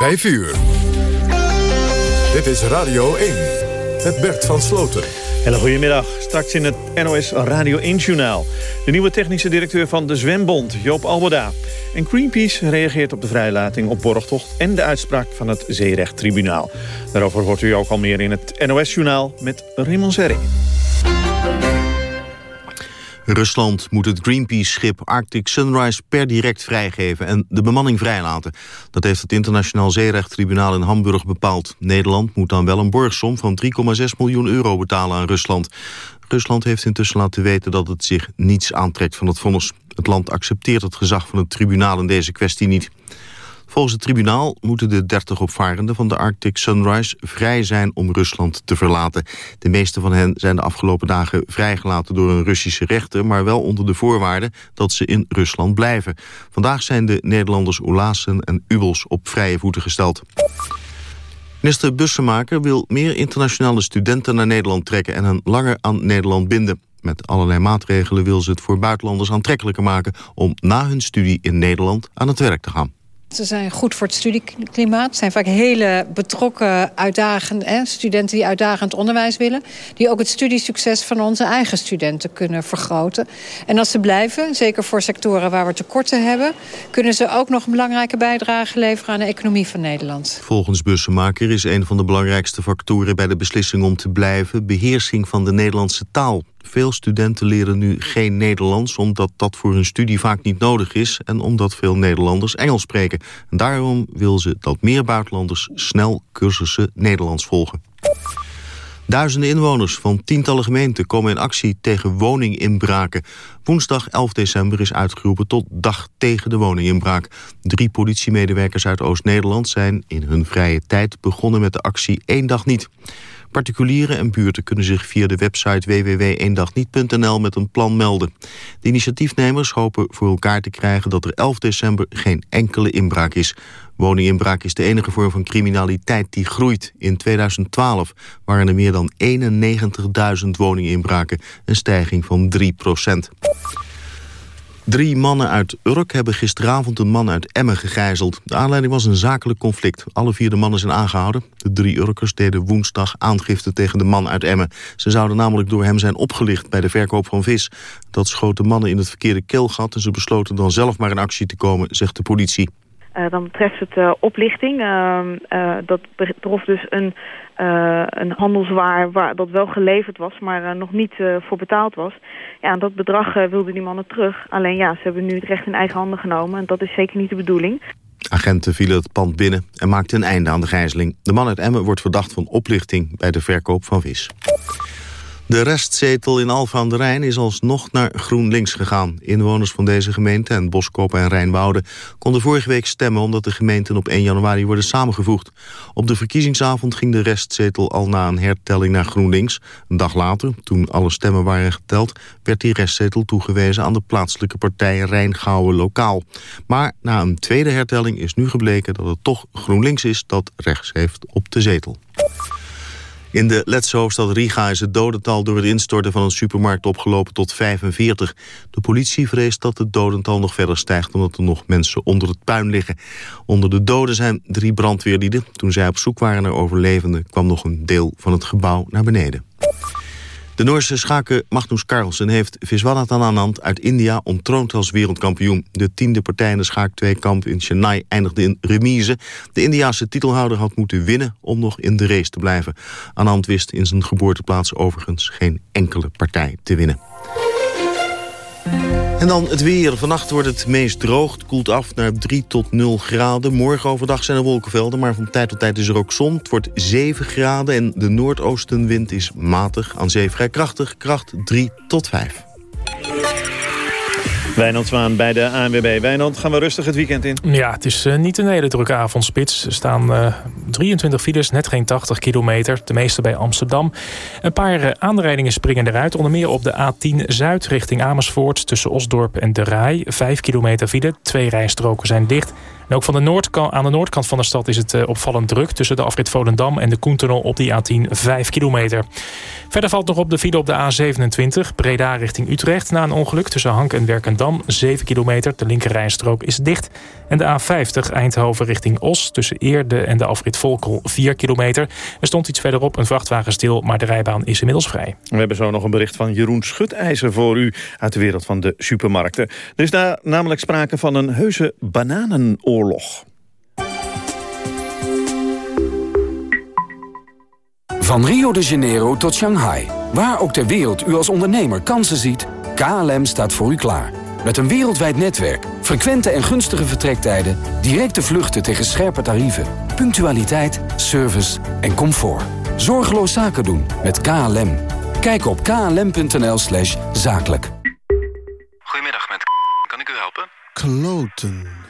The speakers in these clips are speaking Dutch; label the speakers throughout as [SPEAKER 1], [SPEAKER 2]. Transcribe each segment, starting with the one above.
[SPEAKER 1] 5 uur. Dit is Radio 1 met Bert van Sloten.
[SPEAKER 2] Hele goedemiddag. Straks in het NOS Radio 1-journaal. De nieuwe technische directeur van de Zwembond, Joop Alberda. En Greenpeace reageert op de vrijlating op borgtocht... en de uitspraak van het Zeerechttribunaal. Daarover hoort u ook al meer in het NOS-journaal met Raymond Zerring.
[SPEAKER 3] Rusland moet het Greenpeace-schip Arctic Sunrise per direct vrijgeven en de bemanning vrijlaten. Dat heeft het internationaal zeerechttribunaal in Hamburg bepaald. Nederland moet dan wel een borgsom van 3,6 miljoen euro betalen aan Rusland. Rusland heeft intussen laten weten dat het zich niets aantrekt van het vonnis. Het land accepteert het gezag van het tribunaal in deze kwestie niet. Volgens het tribunaal moeten de 30 opvarenden van de Arctic Sunrise vrij zijn om Rusland te verlaten. De meeste van hen zijn de afgelopen dagen vrijgelaten door een Russische rechter, maar wel onder de voorwaarde dat ze in Rusland blijven. Vandaag zijn de Nederlanders Olaassen en Ubels op vrije voeten gesteld. Minister Bussemaker wil meer internationale studenten naar Nederland trekken en hen langer aan Nederland binden. Met allerlei maatregelen wil ze het voor buitenlanders aantrekkelijker maken om na hun studie in Nederland aan het werk te gaan.
[SPEAKER 4] Ze zijn goed voor het studieklimaat. Zijn vaak hele betrokken, uitdagende hè, studenten die uitdagend onderwijs willen. Die ook het studiesucces van onze eigen studenten kunnen vergroten. En als ze blijven, zeker voor sectoren waar we tekorten hebben... kunnen ze ook nog een belangrijke bijdrage leveren aan de economie van Nederland.
[SPEAKER 3] Volgens Bussemaker is een van de belangrijkste factoren bij de beslissing om te blijven... beheersing van de Nederlandse taal. Veel studenten leren nu geen Nederlands... omdat dat voor hun studie vaak niet nodig is... en omdat veel Nederlanders Engels spreken. En daarom wil ze dat meer buitenlanders snel cursussen Nederlands volgen. Duizenden inwoners van tientallen gemeenten komen in actie tegen woninginbraken. Woensdag 11 december is uitgeroepen tot dag tegen de woninginbraak. Drie politiemedewerkers uit Oost-Nederland zijn in hun vrije tijd begonnen met de actie één dag niet. Particulieren en buurten kunnen zich via de website www.eendagniet.nl met een plan melden. De initiatiefnemers hopen voor elkaar te krijgen dat er 11 december geen enkele inbraak is. Woninginbraak is de enige vorm van criminaliteit die groeit. In 2012 waren er meer dan 91.000 woninginbraken, een stijging van 3 procent. Drie mannen uit Urk hebben gisteravond een man uit Emmen gegijzeld. De aanleiding was een zakelijk conflict. Alle vier de mannen zijn aangehouden. De drie Urkers deden woensdag aangifte tegen de man uit Emmen. Ze zouden namelijk door hem zijn opgelicht bij de verkoop van vis. Dat schoot de mannen in het verkeerde keelgat... en ze besloten dan zelf maar in actie te komen, zegt de politie.
[SPEAKER 5] Uh, dan betreft het uh, oplichting. Uh, dat betrof dus een, een handelswaar waar dat wel geleverd was, maar nog niet voor betaald was. Ja, dat bedrag wilden die mannen terug. Alleen ja, ze hebben nu het recht in eigen handen genomen en dat is zeker niet de bedoeling.
[SPEAKER 3] Agenten vielen het pand binnen en maakten een einde aan de gijzeling. De man uit Emmen wordt verdacht van oplichting bij de verkoop van vis. De restzetel in Alphen aan de Rijn is alsnog naar GroenLinks gegaan. Inwoners van deze gemeente en Boskoppen en Rijnwoude konden vorige week stemmen omdat de gemeenten op 1 januari worden samengevoegd. Op de verkiezingsavond ging de restzetel al na een hertelling naar GroenLinks. Een dag later, toen alle stemmen waren geteld, werd die restzetel toegewezen aan de plaatselijke partij Rijngouwen Lokaal. Maar na een tweede hertelling is nu gebleken dat het toch GroenLinks is dat rechts heeft op de zetel. In de Letse hoofdstad Riga is het dodental door het instorten van een supermarkt opgelopen tot 45. De politie vreest dat het dodental nog verder stijgt omdat er nog mensen onder het puin liggen. Onder de doden zijn drie brandweerlieden. Toen zij op zoek waren naar overlevenden kwam nog een deel van het gebouw naar beneden. De Noorse schaker Magnus Carlsen heeft Viswanathan Anand uit India ontroond als wereldkampioen. De tiende partij in de schaak-2-kamp in Chennai eindigde in remise. De Indiaanse titelhouder had moeten winnen om nog in de race te blijven. Anand wist in zijn geboorteplaats overigens geen enkele partij te winnen. En dan het weer. Vannacht wordt het meest droog. Het koelt af naar 3 tot 0 graden. Morgen overdag zijn er wolkenvelden, maar van tijd tot tijd is er ook zon. Het wordt 7 graden en de noordoostenwind is matig. Aan zee vrij krachtig, kracht 3 tot 5.
[SPEAKER 2] Wijnand Zwaan bij de ANWB. Wijnand, gaan we rustig het weekend in?
[SPEAKER 6] Ja, het is uh, niet een hele drukke avondspits. Er staan uh, 23 files, net geen 80 kilometer. De meeste bij Amsterdam. Een paar uh, aanrijdingen springen eruit. Onder meer op de A10 Zuid richting Amersfoort... tussen Osdorp en De Rai. 5 kilometer file, twee rijstroken zijn dicht. En ook van de aan de noordkant van de stad is het opvallend druk... tussen de afrit Volendam en de Koentunnel op die A10 5 kilometer. Verder valt nog op de file op de A27, Breda richting Utrecht... na een ongeluk tussen Hank en Werkendam, 7 kilometer. De linkerrijstrook is dicht. En de A50 Eindhoven richting Os tussen Eerde en de afrit Volkel 4 kilometer. Er stond iets verderop een vrachtwagen stil, maar de rijbaan is inmiddels vrij.
[SPEAKER 2] We hebben zo nog een bericht van Jeroen Schutijzer voor u uit de wereld van de supermarkten. Er is daar namelijk sprake van een heuse bananenoorlog.
[SPEAKER 7] Van Rio de Janeiro tot Shanghai. Waar ook ter wereld u als ondernemer kansen ziet, KLM staat voor u klaar. Met een wereldwijd netwerk, frequente en gunstige vertrektijden... directe vluchten tegen scherpe tarieven, punctualiteit, service en comfort. Zorgeloos zaken doen met KLM. Kijk op klm.nl slash zakelijk.
[SPEAKER 8] Goedemiddag, met kan ik u helpen?
[SPEAKER 9] Kloten.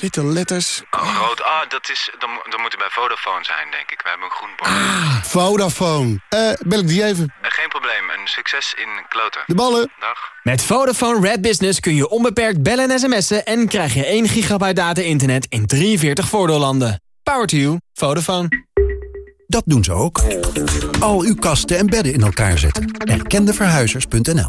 [SPEAKER 9] witte letters.
[SPEAKER 8] Oh, rood. Ah, dat, is, dan, dan moet het bij Vodafone zijn, denk ik. We hebben een groen bord.
[SPEAKER 9] Ah, Vodafone. Eh, bel ik die even?
[SPEAKER 8] Uh, geen probleem. Een succes in kloten.
[SPEAKER 9] De ballen.
[SPEAKER 8] Dag.
[SPEAKER 10] Met Vodafone Red Business kun je onbeperkt bellen en sms'en... en krijg je 1 gigabyte data-internet in 43 voordeellanden. Power to you. Vodafone.
[SPEAKER 11] Dat doen ze ook. Al uw kasten en bedden in elkaar zetten. Erkendeverhuizers.nl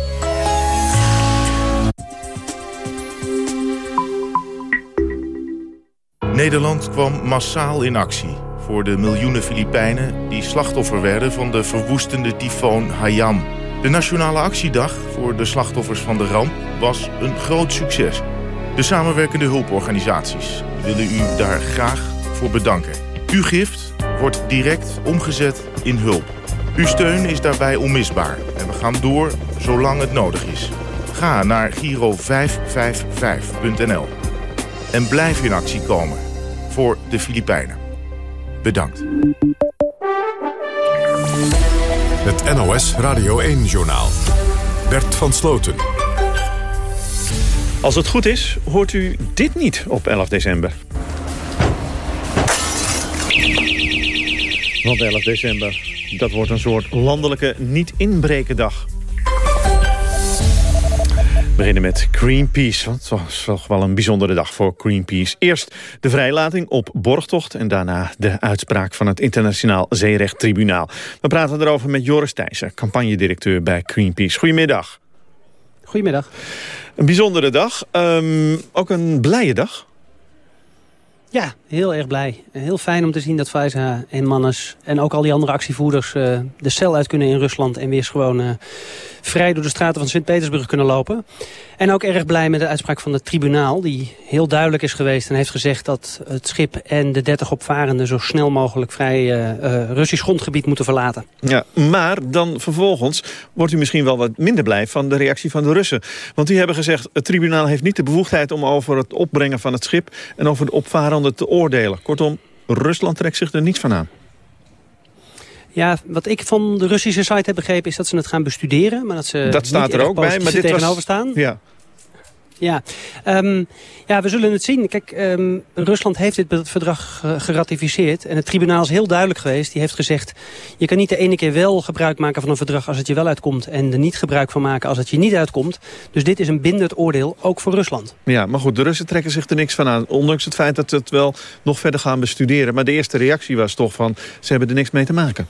[SPEAKER 12] Nederland kwam massaal in actie voor de miljoenen Filipijnen... die slachtoffer werden van de verwoestende tyfoon Haiyan. De Nationale Actiedag voor de slachtoffers van de ramp was een groot succes. De samenwerkende hulporganisaties willen u daar graag voor bedanken. Uw gift wordt direct omgezet in hulp. Uw steun is daarbij onmisbaar en we gaan door zolang het nodig is. Ga naar giro555.nl en blijf in actie komen voor de Filipijnen. Bedankt.
[SPEAKER 1] Het NOS Radio 1-journaal. Bert van Sloten.
[SPEAKER 2] Als het goed is, hoort u dit niet op 11 december. Want 11 december, dat wordt een soort landelijke niet-inbrekendag. We beginnen met Greenpeace, want het was toch wel een bijzondere dag voor Greenpeace. Eerst de vrijlating op borgtocht en daarna de uitspraak van het Internationaal Zeerechttribunaal. We praten erover met Joris Thijssen, campagnedirecteur bij Greenpeace. Goedemiddag.
[SPEAKER 13] Goedemiddag.
[SPEAKER 2] Een bijzondere dag, um, ook een blije dag.
[SPEAKER 13] Ja, heel erg blij. Heel fijn om te zien dat Faiza en Mannes en ook al die andere actievoerders uh, de cel uit kunnen in Rusland en weer gewoon uh, vrij door de straten van Sint-Petersburg kunnen lopen. En ook erg blij met de uitspraak van het tribunaal die heel duidelijk is geweest en heeft gezegd dat het schip en de 30 opvarenden zo snel mogelijk vrij uh, Russisch grondgebied moeten verlaten.
[SPEAKER 2] Ja, maar dan vervolgens wordt u misschien wel wat minder blij van de reactie van de Russen. Want die hebben gezegd het tribunaal heeft niet de bevoegdheid om over het opbrengen van het schip en over de opvarenden te oordelen. Kortom, Rusland trekt zich er niets van aan.
[SPEAKER 13] Ja, wat ik van de Russische site heb begrepen is dat ze het gaan bestuderen. Maar dat ze
[SPEAKER 2] dat staat er ook bij, maar dit
[SPEAKER 13] tegenover
[SPEAKER 2] was...
[SPEAKER 13] staan.
[SPEAKER 2] Ja.
[SPEAKER 13] Ja. Um, ja, we zullen het zien. Kijk, um, Rusland heeft dit verdrag geratificeerd. En het tribunaal is heel duidelijk geweest. Die heeft gezegd, je kan niet de ene keer wel gebruik maken van een verdrag als het je wel uitkomt. En er niet gebruik van maken als het je niet uitkomt. Dus dit is een bindend oordeel, ook voor Rusland.
[SPEAKER 2] Ja, maar goed, de Russen trekken zich er niks van aan. Ondanks het feit dat ze het wel nog verder gaan bestuderen. Maar de eerste reactie was toch van, ze hebben er niks mee te maken.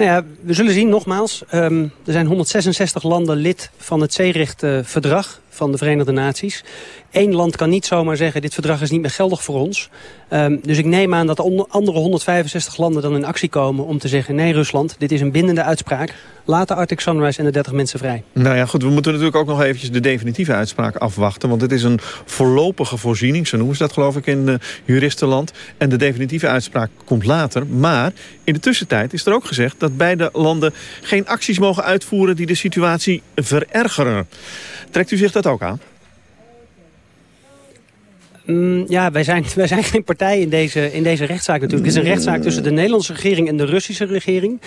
[SPEAKER 13] Nou ja, we zullen zien, nogmaals. Um, er zijn 166 landen lid van het zeerechtverdrag. Van de Verenigde Naties. Eén land kan niet zomaar zeggen, dit verdrag is niet meer geldig voor ons. Um, dus ik neem aan dat de andere 165 landen dan in actie komen om te zeggen... nee Rusland, dit is een bindende uitspraak. Laat de Arctic Sunrise en de 30 mensen vrij.
[SPEAKER 2] Nou ja, goed, we moeten natuurlijk ook nog eventjes de definitieve uitspraak afwachten. Want het is een voorlopige voorziening, zo noemen ze dat geloof ik in uh, juristenland. En de definitieve uitspraak komt later. Maar in de tussentijd is er ook gezegd dat beide landen geen acties mogen uitvoeren... die de situatie verergeren. Trekt u zich dat ook aan?
[SPEAKER 13] Mm, ja, wij zijn, wij zijn geen partij in deze, in deze rechtszaak natuurlijk. Het is een rechtszaak tussen de Nederlandse regering en de Russische regering.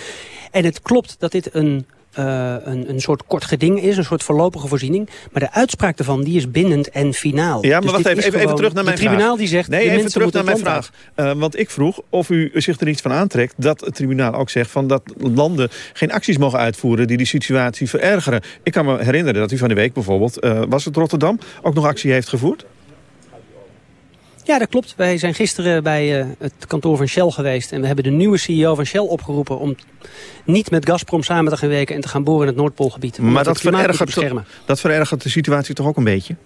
[SPEAKER 13] En het klopt dat dit een uh, een, een soort kort geding is, een soort voorlopige voorziening. Maar de uitspraak daarvan die is bindend en finaal.
[SPEAKER 2] Ja, maar dus wacht even, even, even, terug naar mijn
[SPEAKER 13] vraag. Het tribunaal die zegt...
[SPEAKER 2] Nee, even terug naar mijn vraag. Uh, want ik vroeg of u zich er iets van aantrekt... dat het tribunaal ook zegt van dat landen geen acties mogen uitvoeren... die die situatie verergeren. Ik kan me herinneren dat u van de week bijvoorbeeld... Uh, was het Rotterdam, ook nog actie heeft gevoerd?
[SPEAKER 13] Ja, dat klopt. Wij zijn gisteren bij uh, het kantoor van Shell geweest. En we hebben de nieuwe CEO van Shell opgeroepen om niet met Gazprom samen te gaan werken en te gaan boren in het Noordpoolgebied.
[SPEAKER 2] Maar dat verergert, dat verergert de situatie toch ook een beetje?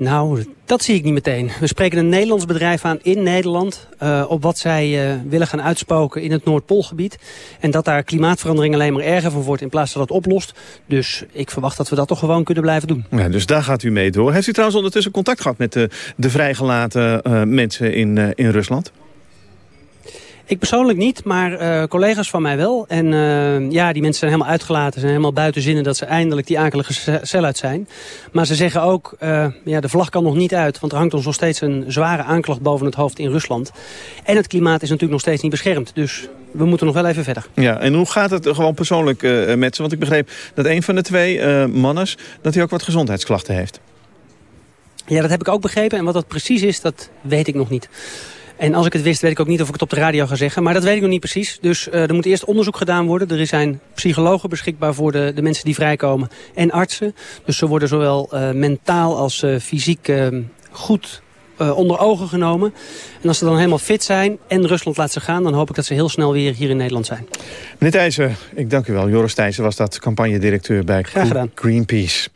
[SPEAKER 13] Nou, dat zie ik niet meteen. We spreken een Nederlands bedrijf aan in Nederland... Uh, op wat zij uh, willen gaan uitspoken in het Noordpoolgebied. En dat daar klimaatverandering alleen maar erger van wordt... in plaats dat het oplost. Dus ik verwacht dat we dat toch gewoon kunnen blijven doen.
[SPEAKER 2] Ja, dus daar gaat u mee door. Heeft u trouwens ondertussen contact gehad met de, de vrijgelaten uh, mensen in, in Rusland?
[SPEAKER 13] Ik persoonlijk niet, maar uh, collega's van mij wel. En uh, ja, die mensen zijn helemaal uitgelaten. zijn helemaal buiten zinnen dat ze eindelijk die akelige cel uit zijn. Maar ze zeggen ook, uh, ja, de vlag kan nog niet uit. Want er hangt ons nog steeds een zware aanklacht boven het hoofd in Rusland. En het klimaat is natuurlijk nog steeds niet beschermd. Dus we moeten nog wel even verder.
[SPEAKER 2] Ja, en hoe gaat het gewoon persoonlijk met ze? Want ik begreep dat een van de twee mannen... dat hij ook wat gezondheidsklachten heeft.
[SPEAKER 13] Ja, dat heb ik ook begrepen. En wat dat precies is, dat weet ik nog niet. En als ik het wist, weet ik ook niet of ik het op de radio ga zeggen. Maar dat weet ik nog niet precies. Dus uh, er moet eerst onderzoek gedaan worden. Er zijn psychologen beschikbaar voor de, de mensen die vrijkomen. En artsen. Dus ze worden zowel uh, mentaal als uh, fysiek goed onder ogen genomen. En als ze dan helemaal fit zijn en Rusland laat ze gaan... dan hoop ik dat ze heel snel weer hier in Nederland zijn.
[SPEAKER 2] Meneer Thijssen, ik dank u wel. Joris Thijssen was dat campagnedirecteur bij Greenpeace.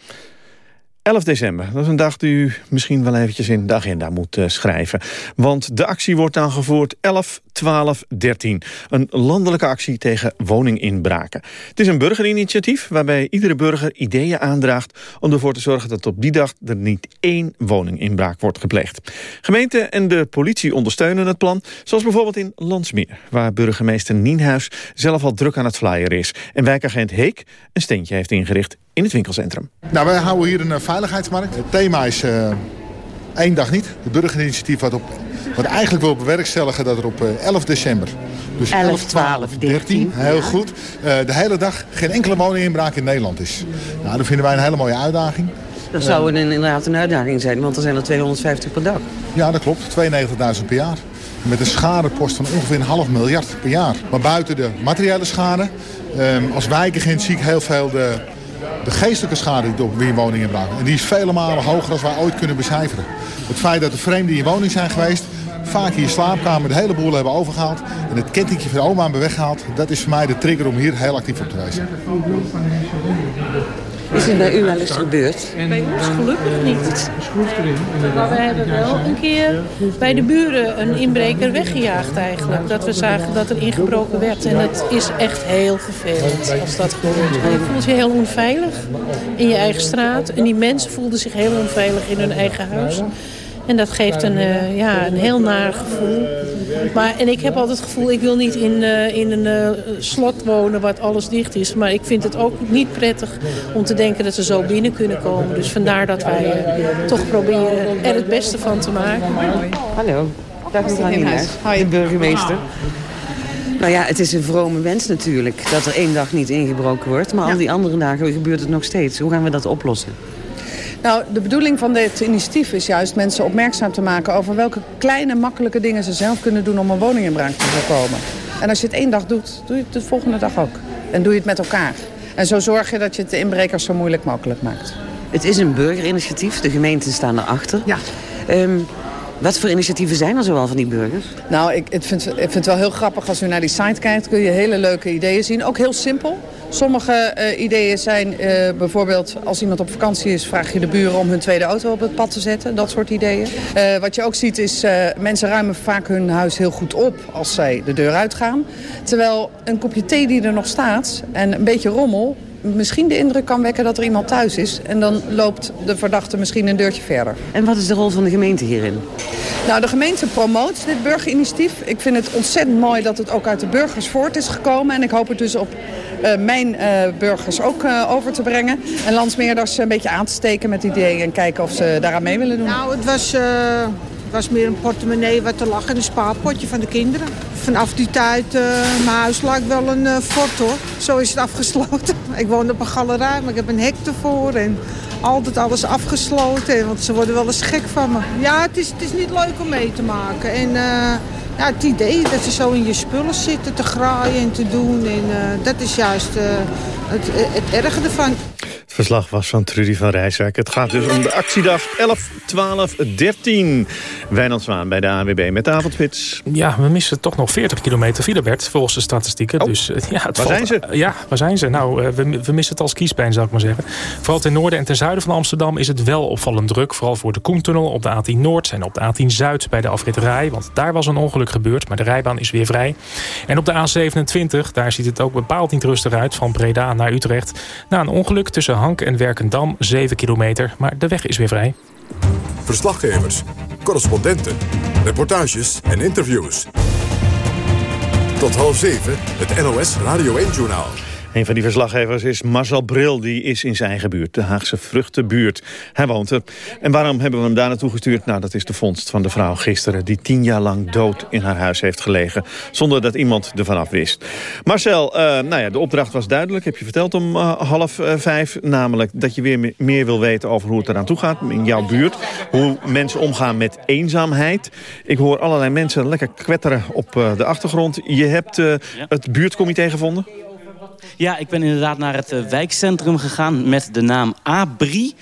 [SPEAKER 2] 11 december, dat is een dag die u misschien wel eventjes in de agenda moet uh, schrijven. Want de actie wordt dan gevoerd 11, 12, 13. Een landelijke actie tegen woninginbraken. Het is een burgerinitiatief waarbij iedere burger ideeën aandraagt... om ervoor te zorgen dat op die dag er niet één woninginbraak wordt gepleegd. Gemeente en de politie ondersteunen het plan. Zoals bijvoorbeeld in Landsmeer, waar burgemeester Nienhuis zelf al druk aan het flyer is. En wijkagent Heek een steentje heeft ingericht in het winkelcentrum.
[SPEAKER 14] Nou, wij houden hier een uh, veiligheidsmarkt. Het thema is uh, één dag niet. Het burgerinitiatief wat, op, wat eigenlijk wil bewerkstelligen dat er op uh, 11 december...
[SPEAKER 15] Dus 11, 11 12, 13. 13
[SPEAKER 14] heel ja. goed. de hele dag geen enkele woninginbraak in Nederland is. Nou, dat vinden wij een hele mooie uitdaging.
[SPEAKER 15] Dat zou een, inderdaad een uitdaging zijn, want er zijn er 250 per dag.
[SPEAKER 14] Ja, dat klopt. 92.000 per jaar. Met een schadepost van ongeveer een half miljard per jaar. Maar buiten de materiële schade, um, als wijkagent zie ik heel veel de de geestelijke schade die wie woningen braken. En die is vele malen hoger dan wij ooit kunnen becijferen. Het feit dat de vreemden in je woning zijn geweest, vaak je slaapkamer de hele boel hebben overgehaald... en het kettingje van de oma hebben weggehaald... dat is voor mij de trigger om hier heel actief op te wijzen.
[SPEAKER 15] Is het bij u wel eens gebeurd?
[SPEAKER 16] Bij ons gelukkig niet. Maar we hebben wel een keer bij de buren een inbreker weggejaagd eigenlijk. Dat we zagen dat er ingebroken werd. En dat is echt heel vervelend als dat gebeurt. Je voelt je heel onveilig in je eigen straat. En die mensen voelden zich heel onveilig in hun eigen huis. En dat geeft een, uh, ja, een heel naar gevoel. Maar, en ik heb altijd het gevoel, ik wil niet in, uh, in een uh, slot wonen wat alles dicht is. Maar ik vind het ook niet prettig om te denken dat ze zo binnen kunnen komen. Dus vandaar dat wij toch proberen er het beste van te maken.
[SPEAKER 15] Hallo, dag mevrouw Nienhuis, de burgemeester. Nou ja, het is een vrome wens natuurlijk dat er één dag niet ingebroken wordt. Maar al die andere dagen gebeurt het nog steeds. Hoe gaan we dat oplossen?
[SPEAKER 17] Nou, de bedoeling van dit initiatief is juist mensen opmerkzaam te maken... over welke kleine, makkelijke dingen ze zelf kunnen doen om een woninginbraak te voorkomen. En als je het één dag doet, doe je het de volgende dag ook. En doe je het met elkaar. En zo zorg je dat je het de inbrekers zo moeilijk mogelijk maakt.
[SPEAKER 15] Het is een burgerinitiatief, de gemeenten staan erachter.
[SPEAKER 17] Ja.
[SPEAKER 15] Um, Wat voor initiatieven zijn er zoal van die burgers?
[SPEAKER 17] Nou, ik, ik, vind, vind het wel heel grappig als u naar die site kijkt. Kun je hele leuke ideeën zien. Ook heel simpel. Sommige uh, ideeën zijn uh, bijvoorbeeld als iemand op vakantie is... vraag je de buren om hun tweede auto op het pad te zetten. Dat soort ideeën. Uh, wat je ook ziet is mensen ruimen vaak hun huis heel goed op als zij de deur uitgaan. Terwijl een kopje thee die er nog staat en een beetje rommel misschien de indruk kan wekken dat er iemand thuis is. En dan loopt de verdachte misschien een deurtje verder.
[SPEAKER 15] En wat is de rol van de gemeente hierin?
[SPEAKER 17] Nou, de gemeente promoot dit burgerinitiatief. Ik vind het ontzettend mooi dat het ook uit de burgers voort is gekomen. En ik hoop het dus op uh, mijn uh, burgers ook uh, over te brengen. En landsmeerders een beetje aan te steken met ideeën en kijken of ze daaraan mee willen doen.
[SPEAKER 18] Nou, het was was meer een portemonnee wat er lag en een spaarpotje van de kinderen. Vanaf die tijd, uh, mijn huis lijkt wel een uh, fort hoor. Zo is het afgesloten. Ik woon op een galerij, maar ik heb een hek ervoor en altijd alles afgesloten. Want ze worden wel eens gek van me. Ja, het is, het is niet leuk om mee te maken. En uh, ja, het idee dat ze zo in je spullen zitten te graaien en te doen. En dat is juist het, het erge ervan.
[SPEAKER 2] Verslag was van Trudy van Rijswijk. Het gaat dus om de actiedag 11, 12, 13. Wijnand Zwaan bij de ANWB met de avondspits.
[SPEAKER 6] Ja, we missen toch nog 40 kilometer filebert volgens de statistieken.
[SPEAKER 2] Oh,
[SPEAKER 6] dus, ja, het
[SPEAKER 2] waar zijn ze?
[SPEAKER 6] Ja, waar zijn ze? Nou, we, we missen het als kiespijn, zou ik maar zeggen. Vooral ten noorden en ten zuiden van Amsterdam is het wel opvallend druk. Vooral voor de Koentunnel op de A10 Noord en op de A10 Zuid bij de afrit Rij. Want daar was een ongeluk gebeurd, maar de rijbaan is weer vrij. En op de A27, daar ziet het ook bepaald niet rustig uit. Van Breda naar Utrecht. Na een ongeluk tussen Hank en Werkendam 7 kilometer, maar de weg is weer vrij.
[SPEAKER 1] Verslaggevers, correspondenten, reportages en interviews. Tot half zeven, het NOS Radio 1-journaal.
[SPEAKER 2] Een van die verslaggevers is Marcel Bril. Die is in zijn eigen buurt, de Haagse Vruchtenbuurt. Hij woont er. En waarom hebben we hem daar naartoe gestuurd? Nou, dat is de vondst van de vrouw gisteren... die tien jaar lang dood in haar huis heeft gelegen... zonder dat iemand ervan af wist. Marcel, uh, nou ja, de opdracht was duidelijk. Heb je verteld om uh, half uh, vijf. Namelijk dat je weer meer wil weten over hoe het eraan toe gaat... in jouw buurt. Hoe mensen omgaan met eenzaamheid. Ik hoor allerlei mensen lekker kwetteren op de achtergrond. Je hebt het buurtcomité gevonden?
[SPEAKER 19] Ja, ik ben inderdaad naar het uh, wijkcentrum gegaan met de naam Abri.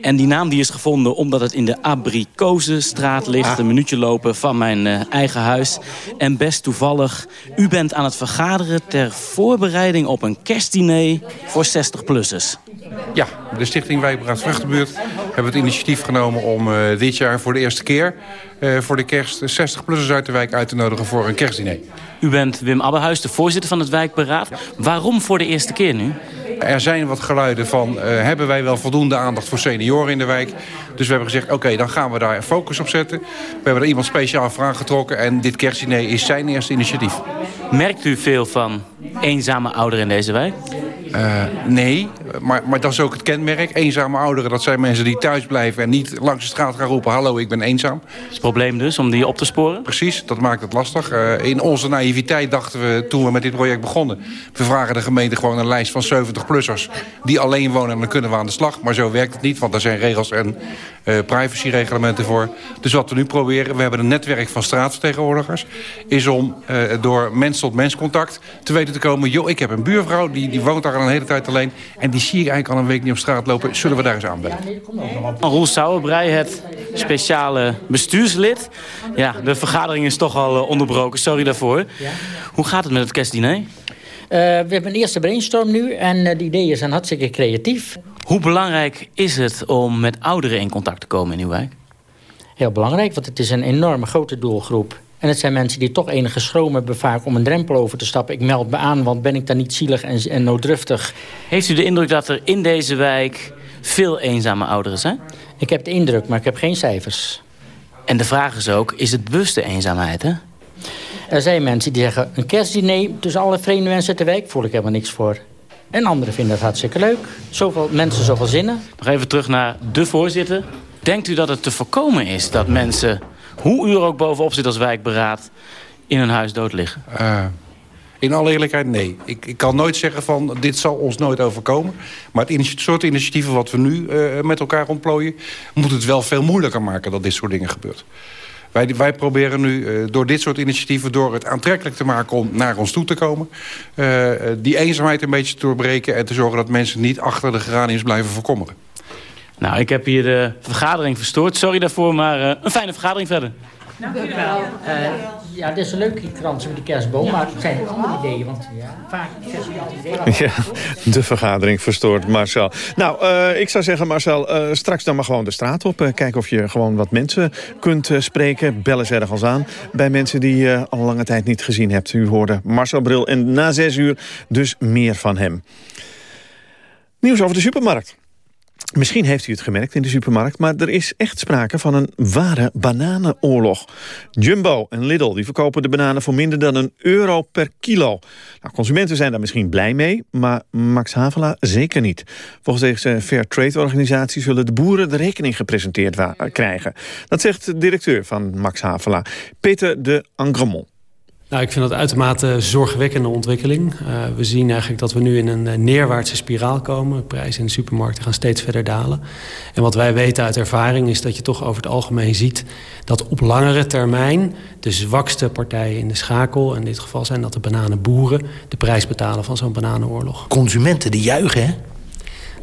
[SPEAKER 19] En die naam die is gevonden omdat het in de Abrikozenstraat ligt. Ah. Een minuutje lopen van mijn uh, eigen huis. En best toevallig, u bent aan het vergaderen ter voorbereiding op een kerstdiner voor 60-plussers.
[SPEAKER 20] Ja, de Stichting Wijkbraad Vruchtenbuurt hebben het initiatief genomen om uh, dit jaar voor de eerste keer uh, voor de kerst 60-plussers uit de wijk uit te nodigen voor een kerstdiner.
[SPEAKER 19] U bent Wim Abbehuis, de voorzitter van het wijkberaad. Ja. Waarom voor de eerste keer nu?
[SPEAKER 20] Er zijn wat geluiden van, uh, hebben wij wel voldoende aandacht voor senioren in de wijk? Dus we hebben gezegd, oké, okay, dan gaan we daar focus op zetten. We hebben er iemand speciaal voor aangetrokken en dit kerstdiner is zijn eerste initiatief.
[SPEAKER 19] Merkt u veel van eenzame ouderen in deze wijk?
[SPEAKER 20] Uh, nee, maar, maar dat is ook het kenmerk. Eenzame ouderen, dat zijn mensen die thuis blijven... en niet langs de straat gaan roepen, hallo, ik ben eenzaam. Dat
[SPEAKER 19] is het probleem dus, om die op te sporen?
[SPEAKER 20] Precies, dat maakt het lastig. Uh, in onze naïviteit dachten we, toen we met dit project begonnen... we vragen de gemeente gewoon een lijst van 70-plussers... die alleen wonen en dan kunnen we aan de slag. Maar zo werkt het niet, want daar zijn regels en uh, privacyreglementen voor. Dus wat we nu proberen, we hebben een netwerk van straatvertegenwoordigers... is om door mens-tot-mens contact te weten te komen... joh, ik heb een buurvrouw, die, die woont daar al een hele tijd alleen... en die zie ik eigenlijk al een week niet op straat lopen. Zullen we daar eens aanbellen?
[SPEAKER 19] Roel Sauerbrei, het speciale bestuurslid. Ja, de vergadering is toch al onderbroken, sorry daarvoor. Hoe gaat het met het kerstdiner? Uh,
[SPEAKER 21] we hebben een eerste brainstorm nu en uh, de ideeën zijn hartstikke creatief.
[SPEAKER 19] Hoe belangrijk is het om met ouderen in contact te komen in uw wijk?
[SPEAKER 21] Heel belangrijk, want het is een enorme grote doelgroep. En het zijn mensen die toch enige schroom hebben vaak om een drempel over te stappen. Ik meld me aan, want ben ik dan niet zielig en, en nooddruftig.
[SPEAKER 19] Heeft u de indruk dat er in deze wijk veel eenzame ouderen zijn?
[SPEAKER 21] Ik heb de indruk, maar ik heb geen cijfers.
[SPEAKER 19] En de vraag is ook, is het bewuste eenzaamheid, hè?
[SPEAKER 21] Er zijn mensen die zeggen, een kerstdiner tussen alle vreemde mensen uit de wijk voel ik helemaal niks voor. En anderen vinden het hartstikke leuk. Zoveel mensen, zoveel zinnen.
[SPEAKER 19] Nog even terug naar de voorzitter. Denkt u dat het te voorkomen is dat mensen hoe u er ook bovenop zit als wijkberaad, in hun huis dood liggen?
[SPEAKER 20] Uh, in alle eerlijkheid, nee. Ik, ik, kan nooit zeggen van, dit zal ons nooit overkomen. Maar het soort initiatieven wat we nu uh, met elkaar ontplooien... moet het wel veel moeilijker maken dat dit soort dingen gebeurt. Wij, wij proberen nu uh, door dit soort initiatieven... door het aantrekkelijk te maken om naar ons toe te komen... die eenzaamheid een beetje te doorbreken... en te zorgen dat mensen niet achter de geraniums blijven verkommeren.
[SPEAKER 19] Nou, ik heb hier de vergadering verstoord. Sorry daarvoor, maar uh, een fijne vergadering verder.
[SPEAKER 21] Dank u wel. Uh, ja, dat is een leuk, die krans met die kerstboom. Maar het zijn andere ideeën, want ja, vaak zes ideeën.
[SPEAKER 2] Ja, de vergadering verstoord, Marcel. Nou, uh, ik zou zeggen, Marcel, uh, straks dan maar gewoon de straat op. Uh, kijken of je gewoon wat mensen kunt spreken. Bellen ze ergens aan bij mensen die je al lange tijd niet gezien hebt. U hoorde Marcel Bril en na zes uur dus meer van hem. Nieuws over de supermarkt. Misschien heeft u het gemerkt in de supermarkt, maar er is echt sprake van een ware bananenoorlog. Jumbo en Lidl die verkopen de bananen voor minder dan een euro per kilo. Nou, consumenten zijn daar misschien blij mee, maar Max Havela zeker niet. Volgens deze Fair Trade organisatie zullen de boeren de rekening gepresenteerd krijgen. Dat zegt de directeur van Max Havela, Peter de Angremont.
[SPEAKER 22] Nou, ik vind dat uitermate zorgwekkende ontwikkeling. Uh, we zien eigenlijk dat we nu in een neerwaartse spiraal komen. Prijzen in de supermarkten gaan steeds verder dalen. En wat wij weten uit ervaring is dat je toch over het algemeen ziet... dat op langere termijn de zwakste partijen in de schakel... in dit geval zijn dat de bananenboeren... de prijs betalen van zo'n bananenoorlog.
[SPEAKER 23] Consumenten die juichen, hè?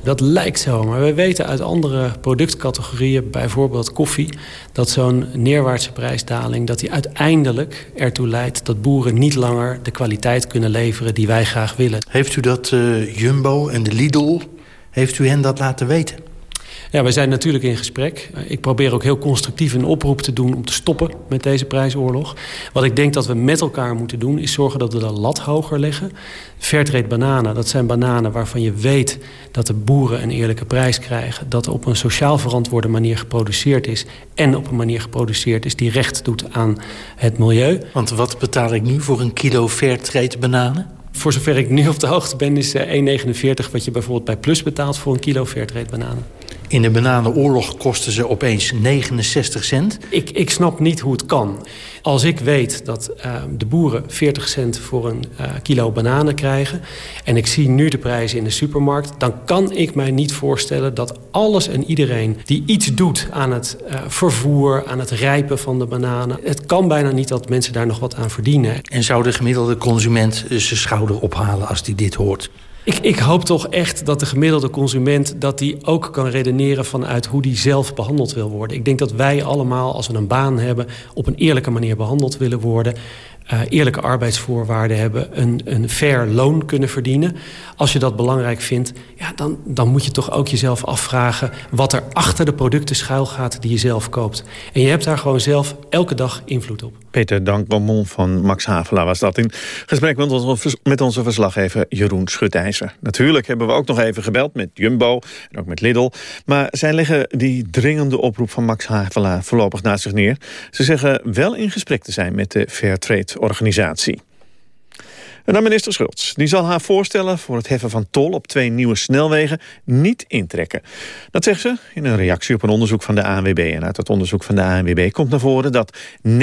[SPEAKER 22] Dat lijkt zo, maar we weten uit andere productcategorieën, bijvoorbeeld koffie, dat zo'n neerwaartse prijsdaling dat die uiteindelijk ertoe leidt dat boeren niet langer de kwaliteit kunnen leveren die wij graag willen.
[SPEAKER 23] Heeft u dat uh, Jumbo en de Lidl, heeft u hen dat laten weten?
[SPEAKER 22] Ja, we zijn natuurlijk in gesprek. Ik probeer ook heel constructief een oproep te doen om te stoppen met deze prijsoorlog. Wat ik denk dat we met elkaar moeten doen is zorgen dat we de lat hoger leggen. Fairtrade bananen, dat zijn bananen waarvan je weet dat de boeren een eerlijke prijs krijgen. Dat er op een sociaal verantwoorde manier geproduceerd is. En op een manier geproduceerd is die recht doet aan het milieu.
[SPEAKER 23] Want wat betaal ik nu voor een kilo Fairtrade bananen?
[SPEAKER 22] Voor zover ik nu op de hoogte ben is 1,49 wat je bijvoorbeeld bij Plus betaalt voor een kilo Fairtrade bananen.
[SPEAKER 23] In de bananenoorlog kosten ze opeens 69 cent.
[SPEAKER 22] Ik, ik snap niet hoe het kan. Als ik weet dat uh, de boeren 40 cent voor een uh, kilo bananen krijgen... en ik zie nu de prijzen in de supermarkt... dan kan ik mij niet voorstellen dat alles en iedereen die iets doet... aan het uh, vervoer, aan het rijpen van de bananen... het kan bijna niet dat mensen daar nog wat aan verdienen.
[SPEAKER 23] En zou de gemiddelde consument zijn schouder ophalen als die dit hoort?
[SPEAKER 22] Ik, ik, hoop toch echt dat de gemiddelde consument... dat die ook kan redeneren vanuit hoe die zelf behandeld wil worden. Ik denk dat wij allemaal, als we een baan hebben... op een eerlijke manier behandeld willen worden uh, eerlijke arbeidsvoorwaarden hebben... Een, een fair loon kunnen verdienen. Als je dat belangrijk vindt, ja, dan, dan moet je toch ook jezelf afvragen... wat er achter de producten schuil gaat die je zelf koopt. En je hebt daar gewoon zelf elke dag invloed op.
[SPEAKER 2] Peter Dankbamon van Max Havela was dat in gesprek met onze, met onze verslaggever Jeroen Schutijzer. Natuurlijk hebben we ook nog even gebeld met Jumbo en ook met Lidl. Maar zij leggen die dringende oproep van Max Havela voorlopig naast zich neer. Ze zeggen wel in gesprek te zijn met de Fairtrade organisatie. En dan minister Schultz. Die zal haar voorstellen voor het heffen van tol op twee nieuwe snelwegen niet intrekken. Dat zegt ze in een reactie op een onderzoek van de ANWB. En uit dat onderzoek van de ANWB komt naar voren dat 69%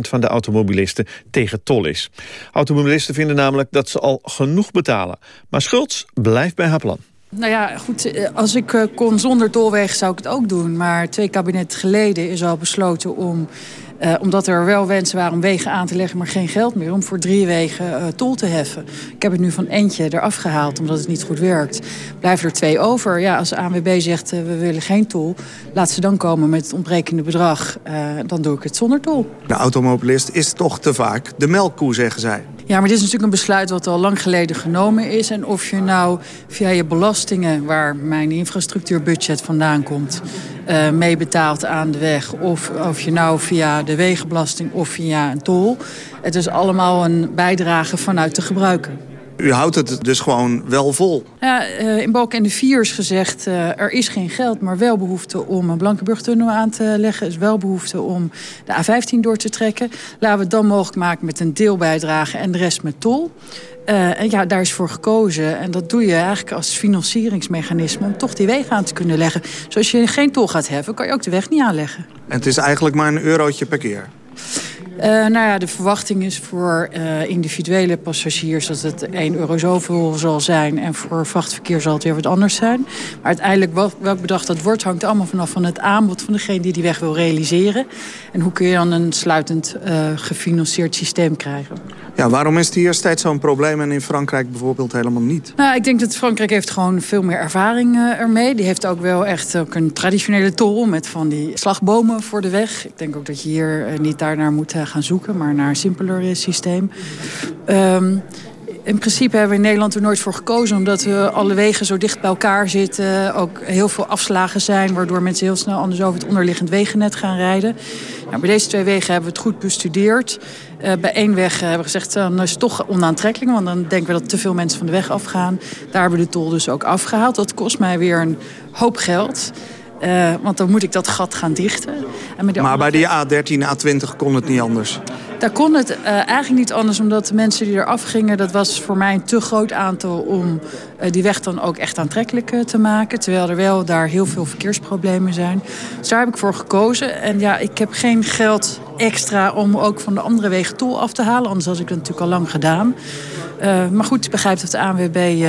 [SPEAKER 2] van de automobilisten tegen tol is. Automobilisten vinden namelijk dat ze al genoeg betalen. Maar Schultz blijft bij haar plan.
[SPEAKER 24] Nou ja, goed, eh, als ik eh, kon zonder tolweg zou ik het ook doen. Maar twee kabinetten geleden is al besloten om uh, omdat er wel wensen waren om wegen aan te leggen, maar geen geld meer om voor drie wegen uh, tol te heffen. Ik heb het nu van eentje eraf gehaald omdat het niet goed werkt. Blijven er twee over. Ja, als de ANWB zegt uh, we willen geen tol, laat ze dan komen met het ontbrekende bedrag. dan doe ik het zonder tol.
[SPEAKER 25] De automobilist is toch te vaak de melkkoe, zeggen zij.
[SPEAKER 24] Ja, maar dit is natuurlijk een besluit wat al lang geleden genomen is. En of je nou via je belastingen, waar mijn infrastructuurbudget vandaan komt... Meebetaalt aan de weg, of of je nou via de wegenbelasting of via een tol... het is allemaal een bijdrage vanuit de gebruiker.
[SPEAKER 25] U houdt het dus gewoon wel vol.
[SPEAKER 24] Ja, uh, in Balk en de Vier is gezegd, uh, er is geen geld... maar wel behoefte om een Blankenburg-tunnel aan te leggen. Er is wel behoefte om de A15 door te trekken. Laten we het dan mogelijk maken met een deelbijdrage en de rest met tol. Uh, en ja, daar is voor gekozen. En dat doe je eigenlijk als financieringsmechanisme... om toch die wegen aan te kunnen leggen. Zoals als je geen tol gaat heffen, kan je ook de weg niet aanleggen.
[SPEAKER 25] En het is eigenlijk maar een eurotje per keer?
[SPEAKER 24] Uh, nou ja, de verwachting is voor uh, individuele passagiers dat het 1 euro zoveel zal zijn. En voor vrachtverkeer zal het weer wat anders zijn. Maar uiteindelijk welk, welk bedrag dat wordt hangt allemaal vanaf van het aanbod van degene die die weg wil realiseren. En hoe kun je dan een sluitend uh, gefinancierd systeem krijgen.
[SPEAKER 25] Ja, waarom is het hier steeds zo'n probleem en in Frankrijk bijvoorbeeld helemaal niet?
[SPEAKER 24] Nou, ik denk dat Frankrijk heeft gewoon veel meer ervaring uh, ermee. Die heeft ook wel echt ook een traditionele tol met van die slagbomen voor de weg. Ik denk ook dat je hier uh, niet daarnaar moet uh, gaan zoeken, maar naar een simpeler systeem. Um, in principe hebben we in Nederland er nooit voor gekozen... omdat we alle wegen zo dicht bij elkaar zitten. Ook heel veel afslagen zijn... waardoor mensen heel snel anders over het onderliggend wegennet gaan rijden. Nou, bij deze twee wegen hebben we het goed bestudeerd. Uh, bij één weg hebben we gezegd, dan is het toch onaantrekkelijk... want dan denken we dat te veel mensen van de weg afgaan. Daar hebben we de tol dus ook afgehaald. Dat kost mij weer een hoop geld... Uh, want dan moet ik dat gat gaan dichten.
[SPEAKER 25] En maar bij die A13, A20 kon het niet anders?
[SPEAKER 24] Daar kon het uh, eigenlijk niet anders, omdat de mensen die eraf gingen... dat was voor mij een te groot aantal om uh, die weg dan ook echt aantrekkelijk te maken. Terwijl er wel daar heel veel verkeersproblemen zijn. Dus daar heb ik voor gekozen. En ja, ik heb geen geld extra om ook van de andere wegen tol af te halen. Anders had ik dat natuurlijk al lang gedaan. Maar goed, ik begrijp dat de ANWB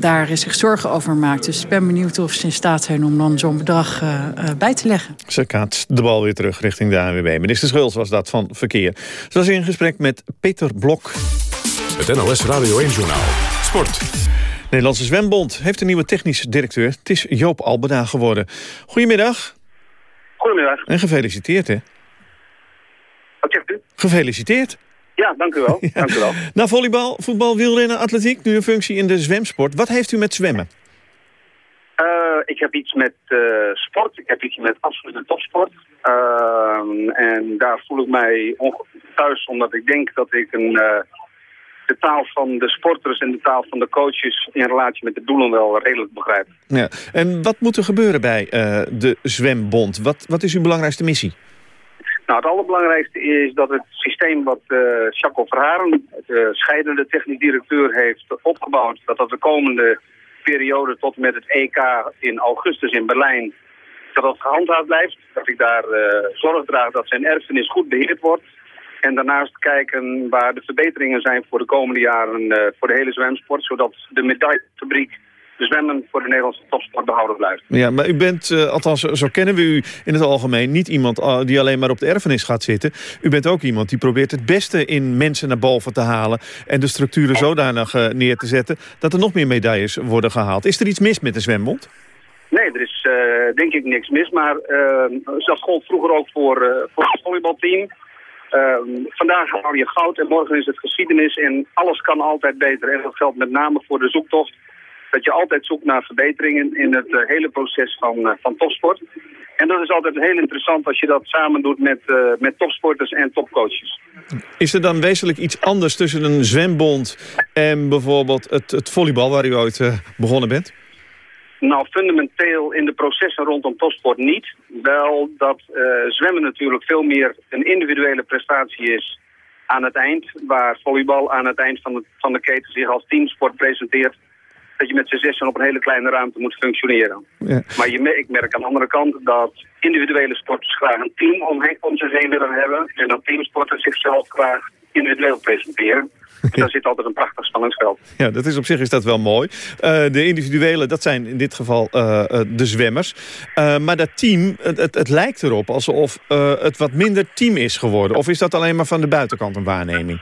[SPEAKER 24] daar zich zorgen over maakt. Dus ik ben benieuwd of ze in staat zijn om dan zo'n bedrag uh, bij te leggen.
[SPEAKER 2] Ze kaatst de bal weer terug richting de ANWB. Minister Schulz was dat van Verkeer. Ze was in gesprek met Peter Blok.
[SPEAKER 1] Het NLS Radio 1-journaal. Sport.
[SPEAKER 2] Nederlandse Zwembond heeft een nieuwe technisch directeur. Het is Joop Albeda geworden. Goedemiddag.
[SPEAKER 26] Goedemiddag.
[SPEAKER 2] En gefeliciteerd, hè?
[SPEAKER 26] Wat zegt u?
[SPEAKER 2] Gefeliciteerd.
[SPEAKER 26] Ja, dank u wel. ja. Dank u wel.
[SPEAKER 2] Nou, volleybal, voetbal, wielrennen, atletiek, nu een functie in de zwemsport. Wat heeft u met zwemmen?
[SPEAKER 26] Uh, ik heb iets met uh, sport. Ik heb iets met absolute topsport. Uh, en daar voel ik mij thuis, omdat ik denk dat ik een, de taal van de sporters en de taal van de coaches in relatie met de doelen wel redelijk begrijp.
[SPEAKER 2] Ja. En wat moet er gebeuren bij de zwembond? Wat, wat is uw belangrijkste missie?
[SPEAKER 26] Nou, het allerbelangrijkste is dat het systeem wat uh, Jacques Verharen, de scheidende technisch directeur, heeft opgebouwd, dat dat de komende periode tot met het EK in augustus in Berlijn, dat dat gehandhaafd blijft. Dat ik daar uh, zorg draag dat zijn erfenis goed beheerd wordt. En daarnaast kijken waar de verbeteringen zijn voor de komende jaren uh, voor de hele zwemsport, zodat de medaillefabriek de zwemmen voor de Nederlandse topsport behouden blijft.
[SPEAKER 2] Ja, maar u bent, uh, althans zo kennen we u in het algemeen... niet iemand uh, die alleen maar op de erfenis gaat zitten. U bent ook iemand die probeert het beste in mensen naar boven te halen... en de structuren zodanig uh, neer te zetten... dat er nog meer medailles worden gehaald. Is er iets mis met de zwembond?
[SPEAKER 26] Nee, er is denk ik niks mis. Maar dat gold vroeger ook voor, voor het volleybalteam... vandaag haal je goud en morgen is het geschiedenis en alles kan altijd beter. En dat geldt met name voor de zoektocht dat je altijd zoekt naar verbeteringen in het uh, hele proces van, uh, van topsport. En dat is altijd heel interessant als je dat samen doet met, uh, met topsporters en topcoaches.
[SPEAKER 2] Is er dan wezenlijk iets anders tussen een zwembond en bijvoorbeeld het, het volleybal waar u ooit begonnen bent?
[SPEAKER 26] Nou, fundamenteel in de processen rondom topsport niet. Wel dat zwemmen natuurlijk veel meer een individuele prestatie is aan het eind. Waar volleybal aan het eind van de, van de keten zich als teamsport presenteert dat je met z'n zessen op een hele kleine ruimte moet functioneren. Ja. Maar je, ik merk aan de andere kant dat individuele sporters graag een team om, om zich heen willen hebben. En dat teamsporters zichzelf graag individueel presenteren. Dus daar zit altijd een prachtig spanningsveld.
[SPEAKER 2] Ja, dat is op zich is dat wel mooi. Uh, de individuele, dat zijn in dit geval uh, uh, de zwemmers. maar dat team, het, het, het, lijkt erop alsof het wat minder team is geworden. Of is dat alleen maar van de buitenkant een waarneming?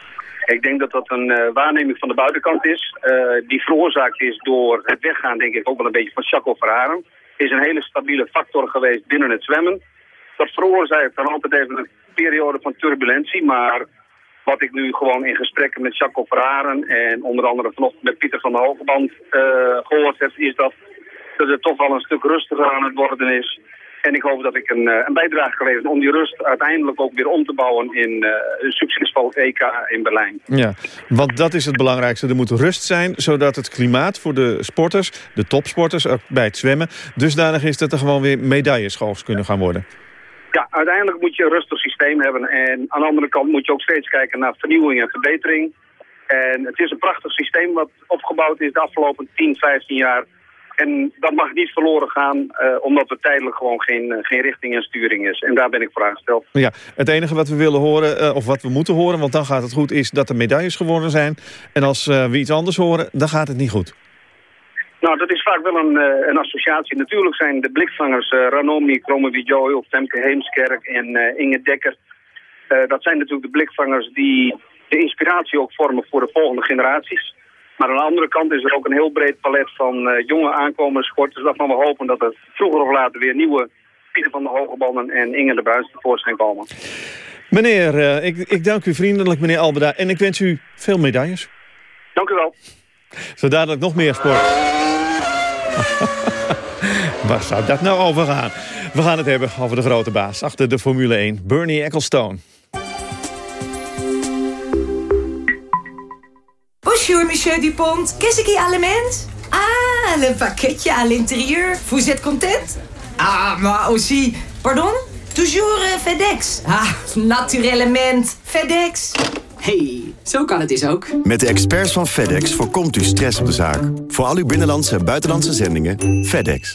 [SPEAKER 26] Ik denk dat dat een uh, waarneming van de buitenkant is. Uh, die veroorzaakt is door het weggaan, denk ik, ook wel een beetje van Chaco Verharen. Is een hele stabiele factor geweest binnen het zwemmen. Dat veroorzaakt dan altijd even een periode van turbulentie. Maar wat ik nu gewoon in gesprekken met Chaco Verharen en onder andere vanochtend met Pieter van der Hogeband uh, gehoord heb, is dat, dat het toch wel een stuk rustiger aan het worden is. En ik hoop dat ik een, een bijdrage geleverd om die rust uiteindelijk ook weer om te bouwen in uh, een succesvol EK in Berlijn.
[SPEAKER 2] Ja, want dat is het belangrijkste. Er moet rust zijn, zodat het klimaat voor de sporters, de topsporters, bij het zwemmen, dusdanig is dat er gewoon weer medailles kunnen gaan worden.
[SPEAKER 26] Ja, uiteindelijk moet je een rustig systeem hebben. En aan de andere kant moet je ook steeds kijken naar vernieuwing en verbetering. En het is een prachtig systeem wat opgebouwd is de afgelopen 10, 15 jaar en dat mag niet verloren gaan, uh, omdat er tijdelijk gewoon geen, uh, geen richting en sturing is. En daar ben ik voor aangesteld.
[SPEAKER 2] Ja, het enige wat we willen horen, uh, of wat we moeten horen, want dan gaat het goed, is dat er medailles gewonnen zijn. En als we iets anders horen, dan gaat het niet goed.
[SPEAKER 26] Nou, dat is vaak wel een, een associatie. Natuurlijk zijn de blikvangers Ranomi, Kromme of Femke Heemskerk en Inge Dekker... dat zijn natuurlijk de blikvangers die de inspiratie ook vormen voor de volgende generaties. Maar aan de andere kant is er ook een heel breed palet van uh, jonge aankomende sporters... waarvan we hopen dat er vroeger of later weer nieuwe Pieter van de Hogebanden en Inge de Buis tevoorschijn komen.
[SPEAKER 2] Meneer, uh, ik, ik dank u vriendelijk, meneer Albeda. En ik wens u veel medailles.
[SPEAKER 26] Dank u wel.
[SPEAKER 2] Zo dadelijk nog meer sport. Waar zou dat nou over gaan? We gaan het hebben over de grote baas achter de Formule 1, Bernie Ecclestone.
[SPEAKER 27] Bonjour, monsieur Dupont. Qu'est-ce qui element? Ah, le pakketje à l'intérieur. Vous êtes content? Ah, maar aussi... Pardon? Toujours uh, FedEx. Ah, naturellement. FedEx.
[SPEAKER 28] Hey, zo kan het dus ook.
[SPEAKER 29] Met de experts van FedEx voorkomt u stress op de zaak. Voor al uw binnenlandse en buitenlandse zendingen, FedEx.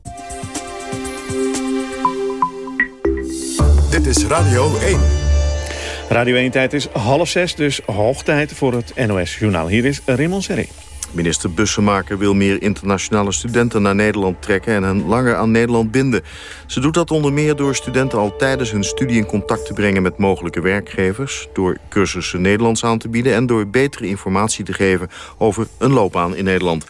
[SPEAKER 1] Dit is Radio 1.
[SPEAKER 2] Radio 1-tijd is half zes, dus hoog tijd voor het NOS-journaal. Hier is Raymond Serré.
[SPEAKER 3] Minister Bussemaker wil meer internationale studenten naar Nederland trekken... en hen langer aan Nederland binden. Ze doet dat onder meer door studenten al tijdens hun studie in contact te brengen met mogelijke werkgevers... door cursussen Nederlands aan te bieden... en door betere informatie te geven over een loopbaan in Nederland.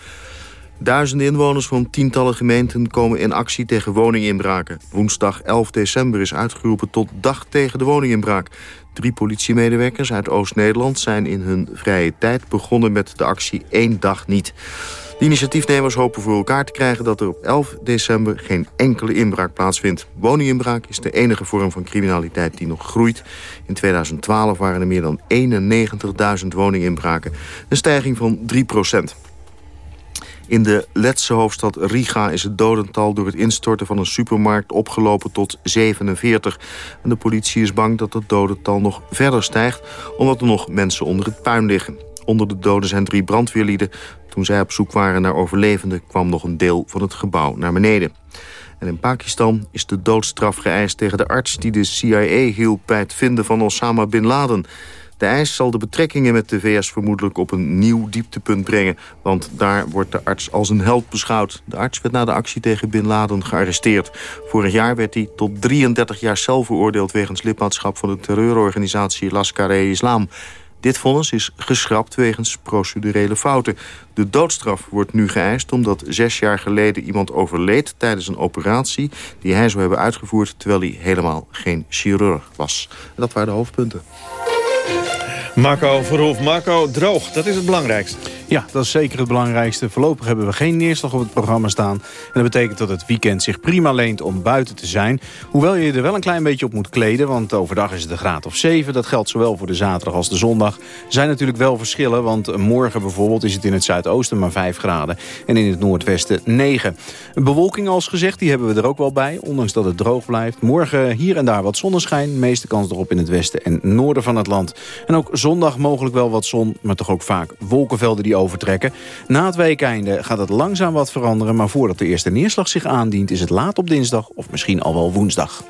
[SPEAKER 3] Duizenden inwoners van tientallen gemeenten komen in actie tegen woninginbraken. Woensdag 11 december is uitgeroepen tot dag tegen de woninginbraak. Drie politiemedewerkers uit Oost-Nederland zijn in hun vrije tijd begonnen met de actie één dag niet. De initiatiefnemers hopen voor elkaar te krijgen dat er op 11 december geen enkele inbraak plaatsvindt. Woninginbraak is de enige vorm van criminaliteit die nog groeit. In 2012 waren er meer dan 91.000 woninginbraken, een stijging van 3 procent. In de Letse hoofdstad Riga is het dodental door het instorten van een supermarkt opgelopen tot 47. En de politie is bang dat het dodental nog verder stijgt... omdat er nog mensen onder het puin liggen. Onder de doden zijn drie brandweerlieden. Toen zij op zoek waren naar overlevenden... kwam nog een deel van het gebouw naar beneden. En in Pakistan is de doodstraf geëist tegen de arts... die de CIA hielp bij het vinden van Osama Bin Laden... De eis zal de betrekkingen met de VS vermoedelijk op een nieuw dieptepunt brengen. Want daar wordt de arts als een held beschouwd. De arts werd na de actie tegen Bin Laden gearresteerd. Vorig jaar werd hij tot 33 jaar cel veroordeeld... wegens lidmaatschap van de terreurorganisatie Lashkar-e-Islam. Dit vonnis is geschrapt wegens procedurele fouten. De doodstraf wordt nu geëist omdat zes jaar geleden iemand overleed... tijdens een operatie die hij zou hebben uitgevoerd... terwijl hij helemaal geen chirurg was. dat waren de hoofdpunten.
[SPEAKER 2] Marco Verhoef. Marco, droog, dat is het belangrijkste.
[SPEAKER 30] Ja, dat is zeker het belangrijkste. Voorlopig hebben we geen neerslag op het programma staan. En dat betekent dat het weekend zich prima leent om buiten te zijn. Hoewel je er wel een klein beetje op moet kleden. Want overdag is het een graad of 7. Dat geldt zowel voor de zaterdag als de zondag. Er zijn natuurlijk wel verschillen. Want morgen bijvoorbeeld is het in het zuidoosten maar 5 graden. En in het noordwesten 9. Bewolking als gezegd, die hebben we er ook wel bij. Ondanks dat het droog blijft. Morgen hier en daar wat zonneschijn. Meeste kans erop in het westen en noorden van het land. En ook zondag mogelijk wel wat zon. Maar toch ook vaak wolkenvelden die overtrekken. Na het weekeinde gaat het langzaam wat veranderen... maar voordat de eerste neerslag zich aandient... is het laat op dinsdag of misschien al wel woensdag.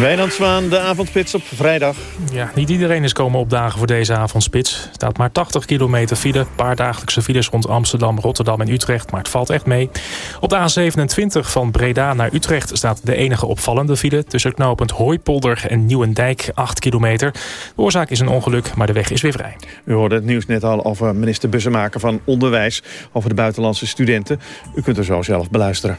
[SPEAKER 2] Wijnand Zwaan, de avondspits op vrijdag.
[SPEAKER 6] Ja, niet iedereen is komen opdagen voor deze avondspits. Er staat maar 80 kilometer file. Een paar dagelijkse files rond Amsterdam, Rotterdam en Utrecht. Maar het valt echt mee. Op de A27 van Breda naar Utrecht staat de enige opvallende file... tussen knooppunt Hooipolder en Nieuwendijk, 8 kilometer. De oorzaak is een ongeluk, maar de weg is weer vrij.
[SPEAKER 2] U hoorde het nieuws net al over minister Bussemaker van Onderwijs... over de buitenlandse studenten. U kunt er zo zelf beluisteren.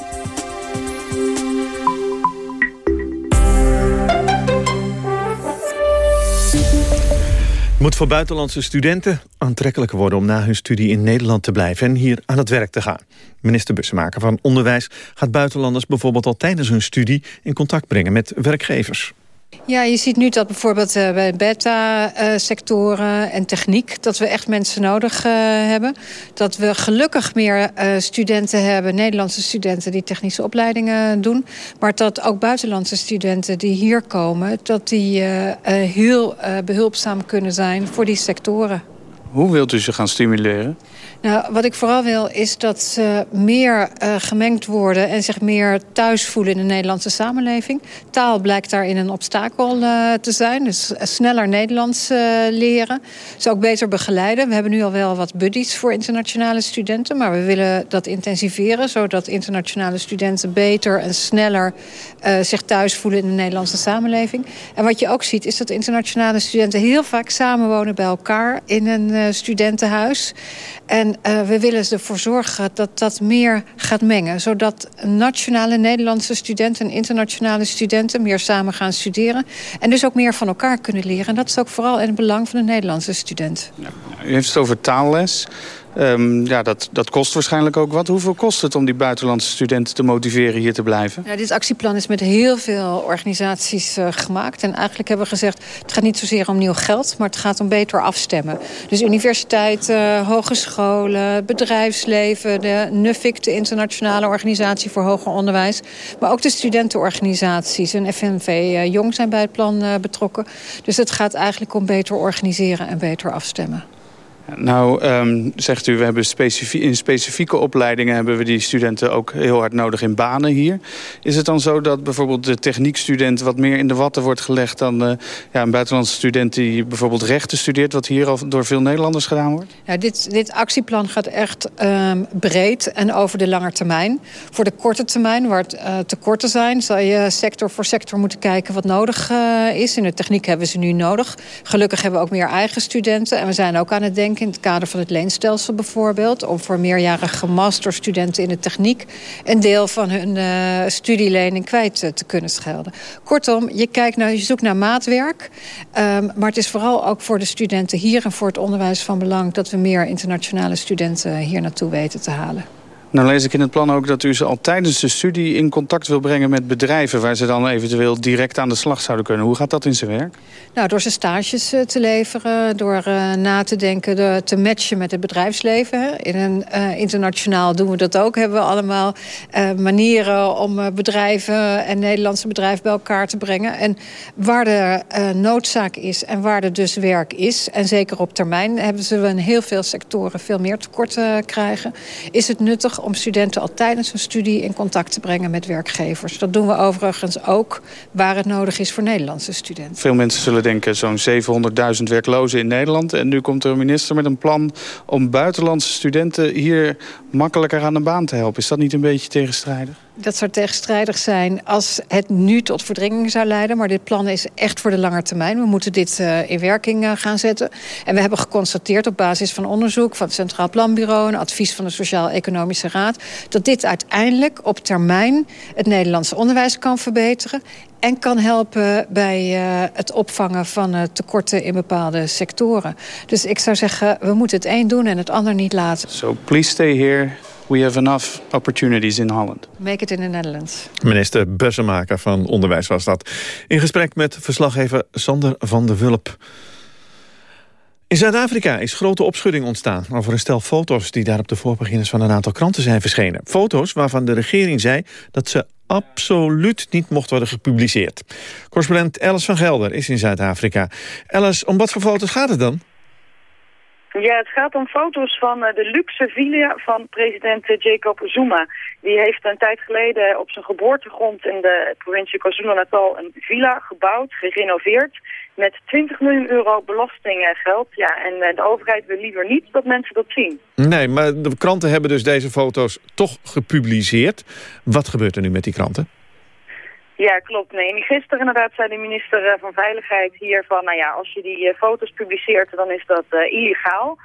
[SPEAKER 2] Moet voor buitenlandse studenten aantrekkelijker worden om na hun studie in Nederland te blijven en hier aan het werk te gaan. Minister Bussemaker van Onderwijs gaat buitenlanders bijvoorbeeld al tijdens hun studie in contact brengen met werkgevers.
[SPEAKER 31] Ja, je ziet nu dat bijvoorbeeld uh, bij beta-sectoren en techniek... dat we echt mensen nodig uh, hebben. Dat we gelukkig meer studenten hebben, Nederlandse studenten... die technische opleidingen doen. Maar dat ook buitenlandse studenten die hier komen... dat die heel behulpzaam kunnen zijn voor die sectoren.
[SPEAKER 32] Hoe wilt u ze gaan stimuleren?
[SPEAKER 31] Nou, wat ik vooral wil is dat ze meer uh, gemengd worden... en zich meer thuis voelen in de Nederlandse samenleving. Taal blijkt daarin een obstakel uh, te zijn. Dus sneller Nederlands leren. Ze ook beter begeleiden. We hebben nu al wel wat buddies voor internationale studenten... maar we willen dat intensiveren... zodat internationale studenten beter en sneller zich thuis voelen... in de Nederlandse samenleving. En wat je ook ziet is dat internationale studenten... heel vaak samenwonen bij elkaar in een studentenhuis... En uh, we willen ervoor zorgen dat dat meer gaat mengen. Zodat nationale Nederlandse studenten en internationale studenten... meer samen gaan studeren. En dus ook meer van elkaar kunnen leren. En dat is ook vooral in het belang van de Nederlandse student.
[SPEAKER 32] U heeft het over taalles. Um, ja, dat, dat kost waarschijnlijk ook wat. Hoeveel kost het om die buitenlandse studenten te motiveren hier te blijven?
[SPEAKER 31] Ja, dit actieplan is met heel veel organisaties uh, gemaakt. En eigenlijk hebben we gezegd, het gaat niet zozeer om nieuw geld... maar het gaat om beter afstemmen. Dus universiteiten, hogescholen, bedrijfsleven... de NUFIC, de Internationale Organisatie voor Hoger Onderwijs... maar ook de studentenorganisaties en FNV uh, Jong zijn bij het plan betrokken. Dus het gaat eigenlijk om beter organiseren en beter afstemmen.
[SPEAKER 32] Nou, um, zegt u, we hebben in specifieke opleidingen... hebben we die studenten ook heel hard nodig in banen hier. Is het dan zo dat bijvoorbeeld de techniekstudent... wat meer in de watten wordt gelegd dan uh, ja, een buitenlandse student... die bijvoorbeeld rechten studeert, wat hier al door veel Nederlanders gedaan wordt?
[SPEAKER 31] Ja, dit, dit actieplan gaat echt um, breed en over de lange termijn. Voor de korte termijn, waar het uh, tekorten zijn... zal je sector voor sector moeten kijken wat nodig uh, is. In de techniek hebben ze nu nodig. Gelukkig hebben we ook meer eigen studenten. En we zijn ook aan het denken in het kader van het leenstelsel bijvoorbeeld... om voor meerjarige masterstudenten in de techniek... een deel van hun uh, studielening kwijt uh, te kunnen schelden. Kortom, je, kijkt naar, je zoekt naar maatwerk. Um, maar het is vooral ook voor de studenten hier en voor het onderwijs van belang... dat we meer internationale studenten hier naartoe weten te halen.
[SPEAKER 32] Nou lees ik in het plan ook dat u ze al tijdens de studie in contact wil brengen met bedrijven... waar ze dan eventueel direct aan de slag zouden kunnen. Hoe gaat dat in zijn werk?
[SPEAKER 31] Nou, door ze stages uh, te leveren, door uh, na te denken, de, te matchen met het bedrijfsleven. In een uh, internationaal doen we dat ook. Hebben we allemaal manieren om bedrijven en Nederlandse bedrijven bij elkaar te brengen. En waar de noodzaak is en waar er dus werk is... en zeker op termijn hebben ze in heel veel sectoren veel meer tekort krijgen... is het nuttig om studenten al tijdens hun studie in contact te brengen met werkgevers. Dat doen we overigens ook waar het nodig is voor Nederlandse studenten.
[SPEAKER 32] Veel mensen zullen denken zo'n 700.000 werklozen in Nederland. En nu komt er een minister met een plan om buitenlandse studenten hier makkelijker aan de baan te helpen. Is dat niet een beetje tegenstrijdig?
[SPEAKER 31] Dat zou tegenstrijdig zijn als het nu tot verdringing zou leiden. Maar dit plan is echt voor de lange termijn. We moeten dit uh, in werking uh, gaan zetten. En we hebben geconstateerd op basis van onderzoek... van het Centraal Planbureau en advies van de Sociaal-Economische Raad... dat dit uiteindelijk op termijn het Nederlandse onderwijs kan verbeteren en kan helpen bij uh, het opvangen van tekorten in bepaalde sectoren. Dus ik zou zeggen, we moeten het een doen en het ander niet laten.
[SPEAKER 32] So please stay here. We have enough opportunities in Holland.
[SPEAKER 31] Make it in the Netherlands.
[SPEAKER 2] Minister Bussemaker van Onderwijs was dat. In gesprek met verslaggever Sander van der Wulp. In Zuid-Afrika is grote opschudding ontstaan over een stel foto's... die daar op de voorpagina's van een aantal kranten zijn verschenen. Foto's waarvan de regering zei dat ze absoluut niet mocht worden gepubliceerd. Correspondent Alice van Gelder is in Zuid-Afrika. Alice, om wat voor foto's gaat het dan?
[SPEAKER 33] Ja, het gaat om foto's van eh, de luxe villa van president eh, Jacob Zuma. Die heeft een tijd geleden op zijn geboortegrond in de provincie KwaZulu-Natal een villa gebouwd, gerenoveerd, met 20 miljoen euro belastinggeld. Ja, en eh, de overheid wil liever niet dat mensen dat zien.
[SPEAKER 2] Nee, maar de kranten hebben dus deze foto's toch gepubliceerd. Wat gebeurt er nu met die kranten?
[SPEAKER 33] Ja, klopt. Nee, gisteren inderdaad zei de minister eh, van Veiligheid hier van, nou ja, als je die eh, foto's publiceert, dan is dat uh, illegaal.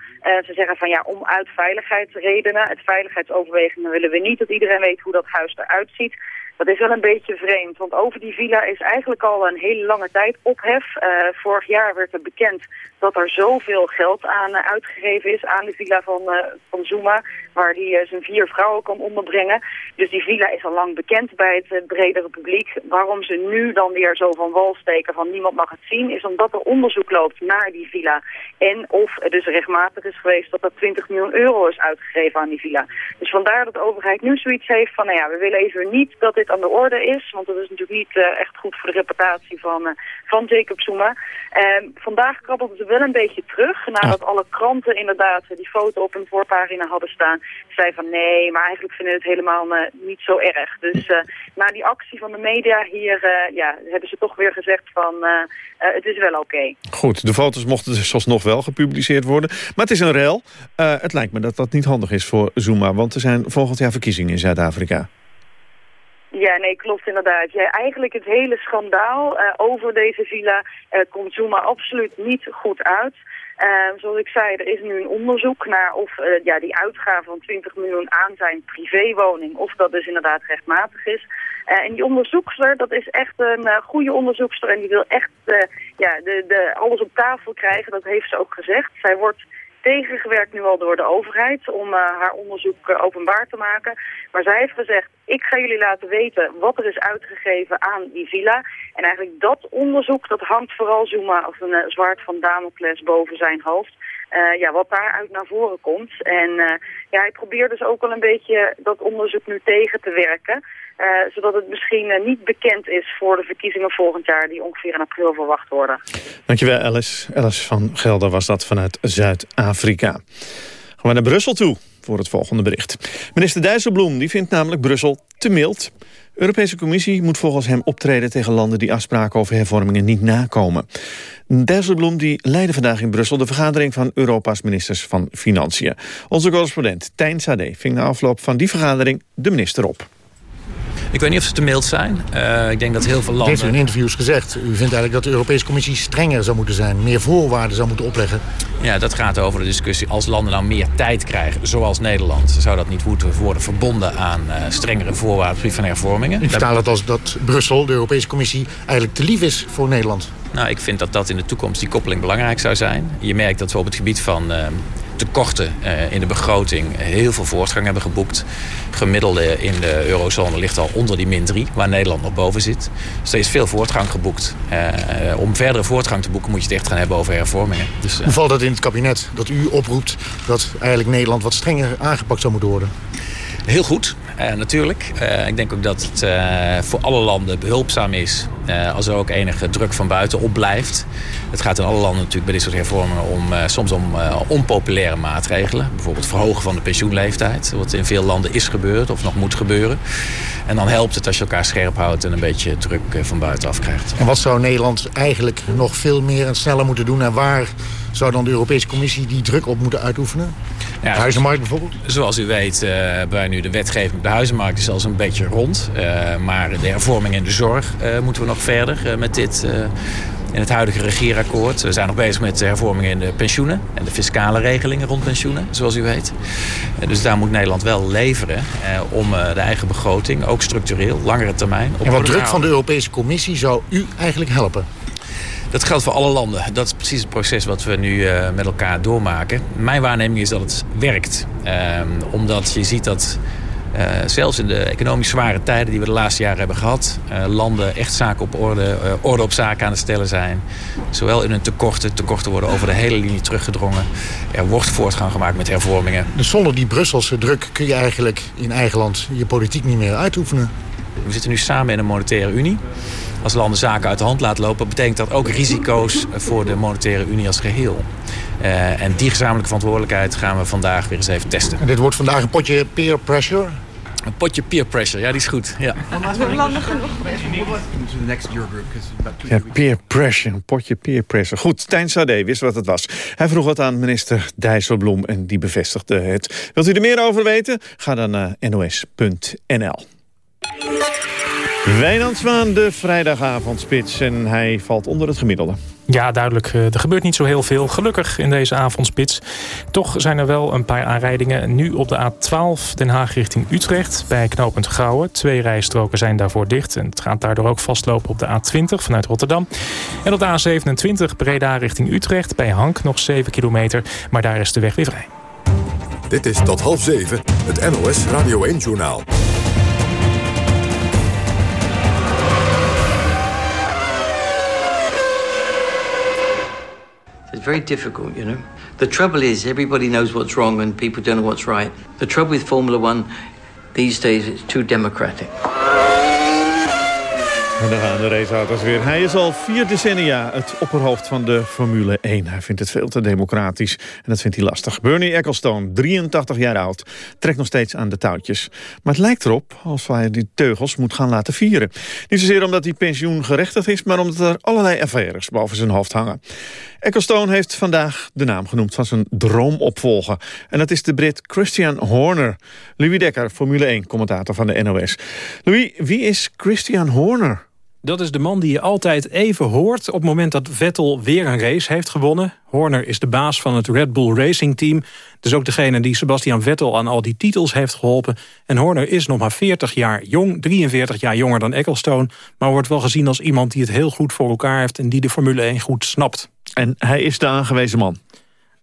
[SPEAKER 33] ze zeggen van ja, om uit veiligheidsredenen, het veiligheidsoverwegingen willen we niet dat iedereen weet hoe dat huis eruit ziet. Dat is wel een beetje vreemd, want over die villa is eigenlijk al een hele lange tijd ophef. vorig jaar werd er bekend dat er zoveel geld aan uitgegeven is aan de villa van, van Zuma waar hij eh, zijn vier vrouwen kan onderbrengen. Dus die villa is al lang bekend bij het eh, bredere publiek. Waarom ze nu dan weer zo van wal steken van niemand mag het zien... is omdat er onderzoek loopt naar die villa. En of het dus rechtmatig is geweest dat er 20 miljoen euro is uitgegeven aan die villa. Dus vandaar dat de overheid nu zoiets heeft van... nou ja, we willen even niet dat dit aan de orde is... want dat is natuurlijk niet echt goed voor de reputatie van, van Jacob Zuma. Uh, vandaag krabbelt het wel een beetje terug... nadat alle kranten inderdaad die foto op hun voorpagina hadden staan zei van nee, maar eigenlijk vinden we het helemaal uh, niet zo erg. Dus uh, na die actie van de media hier uh, ja, hebben ze toch weer gezegd van het is wel oké. Okay.
[SPEAKER 2] Goed, de foto's mochten dus alsnog wel gepubliceerd worden. Maar het is een rel. het lijkt me dat dat niet handig is voor Zuma, want er zijn volgend jaar verkiezingen in Zuid-Afrika.
[SPEAKER 33] Ja, nee, klopt inderdaad. Ja, eigenlijk het hele schandaal over deze villa komt Zuma absoluut niet goed uit. Uh, zoals ik zei, er is nu een onderzoek naar of uh, ja, die uitgave van 20 miljoen aan zijn privéwoning, of dat dus inderdaad rechtmatig is. Uh, en die onderzoekster, dat is echt een goede onderzoekster en die wil echt ja, de, de, alles op tafel krijgen, dat heeft ze ook gezegd. Zij wordt tegengewerkt nu al door de overheid om uh, haar onderzoek uh, openbaar te maken. Maar zij heeft gezegd, ik ga jullie laten weten wat er is uitgegeven aan die villa. En eigenlijk dat onderzoek, dat hangt vooral Zuma of een uh, zwaard van Damocles boven zijn hoofd. Ja, wat daaruit naar voren komt. En ja, hij probeert dus ook al een beetje dat onderzoek nu tegen te werken. Uh, zodat het misschien niet bekend is voor de verkiezingen volgend jaar... die ongeveer in april verwacht worden.
[SPEAKER 2] Dankjewel, Alice. Alice van Gelder was dat vanuit Zuid-Afrika. Gaan we naar Brussel toe voor het volgende bericht. Minister Dijsselbloem die vindt namelijk Brussel te mild. De Europese Commissie moet volgens hem optreden tegen landen die afspraken over hervormingen niet nakomen. Dijsselbloem die leidde vandaag in Brussel de vergadering van Europa's ministers van Financiën. Onze correspondent Tijn Sade ving na afloop van die vergadering de minister op.
[SPEAKER 34] Ik weet niet of ze te mild zijn. Uh, ik denk dat heel veel landen...
[SPEAKER 35] heeft u in interviews gezegd. U vindt eigenlijk dat de Europese Commissie strenger zou moeten zijn. Meer voorwaarden zou moeten opleggen.
[SPEAKER 34] Ja, dat gaat over de discussie. Als landen nou meer tijd krijgen, zoals Nederland... zou dat niet moeten worden verbonden aan uh, strengere voorwaarden van hervormingen.
[SPEAKER 35] Ik vertaal het als dat Brussel, de Europese Commissie... eigenlijk te lief is voor Nederland.
[SPEAKER 34] Nou, ik vind dat dat in de toekomst die koppeling belangrijk zou zijn. Je merkt dat we op het gebied van... Uh, tekorten uh, in de begroting heel veel voortgang hebben geboekt. Gemiddelde in de eurozone ligt al onder die min 3, waar Nederland nog boven zit. Is veel voortgang geboekt. Uh, om verdere voortgang te boeken moet je het echt gaan hebben over hervormingen. Dus,
[SPEAKER 35] Hoe valt dat in het kabinet? Dat u oproept dat eigenlijk Nederland wat strenger aangepakt zou moeten worden?
[SPEAKER 34] Heel goed, uh, natuurlijk. Uh, ik denk ook dat het uh, voor alle landen behulpzaam is als er ook enige druk van buiten op blijft. Het gaat in alle landen natuurlijk bij dit soort hervormingen om soms om onpopulaire maatregelen. Bijvoorbeeld verhogen van de pensioenleeftijd, wat in veel landen is gebeurd of nog moet gebeuren. En dan helpt het als je elkaar scherp houdt en een beetje druk van buitenaf krijgt.
[SPEAKER 35] En wat zou Nederland eigenlijk nog veel meer en sneller moeten doen en waar zou dan de Europese Commissie die druk op moeten uitoefenen? Ja, de huizenmarkt bijvoorbeeld?
[SPEAKER 34] Zoals u weet, uh, bij nu de wetgeving op de huizenmarkt is al een beetje rond. Uh, maar de hervorming in de zorg uh, moeten we nog verder met dit in het huidige regeerakkoord. We zijn nog bezig met de hervormingen in de pensioenen en de fiscale regelingen rond pensioenen, zoals u weet. Dus daar moet Nederland wel leveren om de eigen begroting, ook structureel, langere termijn.
[SPEAKER 35] Op en wat druk van de Europese Commissie zou u eigenlijk helpen?
[SPEAKER 34] Dat geldt voor alle landen. Dat is precies het proces wat we nu uh, met elkaar doormaken. Mijn waarneming is dat het werkt. Uh, omdat je ziet dat uh, zelfs in de economisch zware tijden die we de laatste jaren hebben gehad... landen echt zaken op orde, orde op zaken aan het stellen zijn. Zowel in hun tekorten. Tekorten worden over de hele linie teruggedrongen. Er wordt voortgang gemaakt met hervormingen.
[SPEAKER 35] Dus zonder die Brusselse druk kun je eigenlijk in eigen land je politiek niet meer uitoefenen?
[SPEAKER 34] We zitten nu samen in een monetaire unie als landen zaken uit de hand laten lopen... betekent dat ook risico's voor de monetaire unie als geheel. en die gezamenlijke verantwoordelijkheid gaan we vandaag weer eens even testen.
[SPEAKER 35] En dit wordt vandaag een potje peer pressure?
[SPEAKER 34] Een potje peer pressure, ja, die is goed. Ja.
[SPEAKER 2] Ja, peer pressure, een potje peer pressure. Goed, Stijn Sade wist wat het was. Hij vroeg wat aan minister Dijsselbloem en die bevestigde het. Wilt u er meer over weten? Ga dan naar nos.nl. Wijnand Zwaan, de vrijdagavondspits. En hij valt onder het gemiddelde.
[SPEAKER 6] Ja, duidelijk. Eh, er gebeurt niet zo heel veel. Gelukkig in deze avondspits. Toch zijn er wel een paar aanrijdingen. Nu op de A12 Den Haag richting Utrecht. Bij knooppunt Gouwen. Twee rijstroken zijn daarvoor dicht. En het gaat daardoor ook vastlopen op de A20 vanuit Rotterdam. En op de A27 Breda richting Utrecht. Bij Hank nog 7 kilometer. Maar daar is de weg weer vrij.
[SPEAKER 1] Dit is tot half zeven het NOS Radio 1-journaal.
[SPEAKER 36] Very difficult, you know. The trouble is, everybody knows what's wrong and people don't know what's right. The trouble with Formula One these days, it's too democratic.
[SPEAKER 2] En dan gaan de raceauto's weer. Hij is al vier decennia het opperhoofd van de Formule 1. Hij vindt het veel te democratisch en dat vindt hij lastig. Bernie Ecclestone, 83 jaar oud, trekt nog steeds aan de touwtjes. Maar het lijkt erop als hij die teugels moet gaan laten vieren. Niet zozeer omdat hij pensioengerechtigd is... maar omdat er allerlei affaires boven zijn hoofd hangen. Ecclestone heeft vandaag de naam genoemd van zijn droomopvolger. En dat is de Brit Christian Horner. Louis Dekker, Formule 1-commentator van de NOS. Louis, wie is Christian Horner?
[SPEAKER 37] Dat is de man die je altijd even hoort op het moment dat Vettel weer een race heeft gewonnen. Horner is de baas van het Red Bull Racing Team. Dus ook degene die Sebastian Vettel aan al die titels heeft geholpen. En Horner is nog maar 40 jaar jong, 43 jaar jonger dan Ecclestone. Maar wordt wel gezien als iemand die het heel goed voor elkaar heeft... en die de Formule 1 goed snapt.
[SPEAKER 2] En hij is de aangewezen man.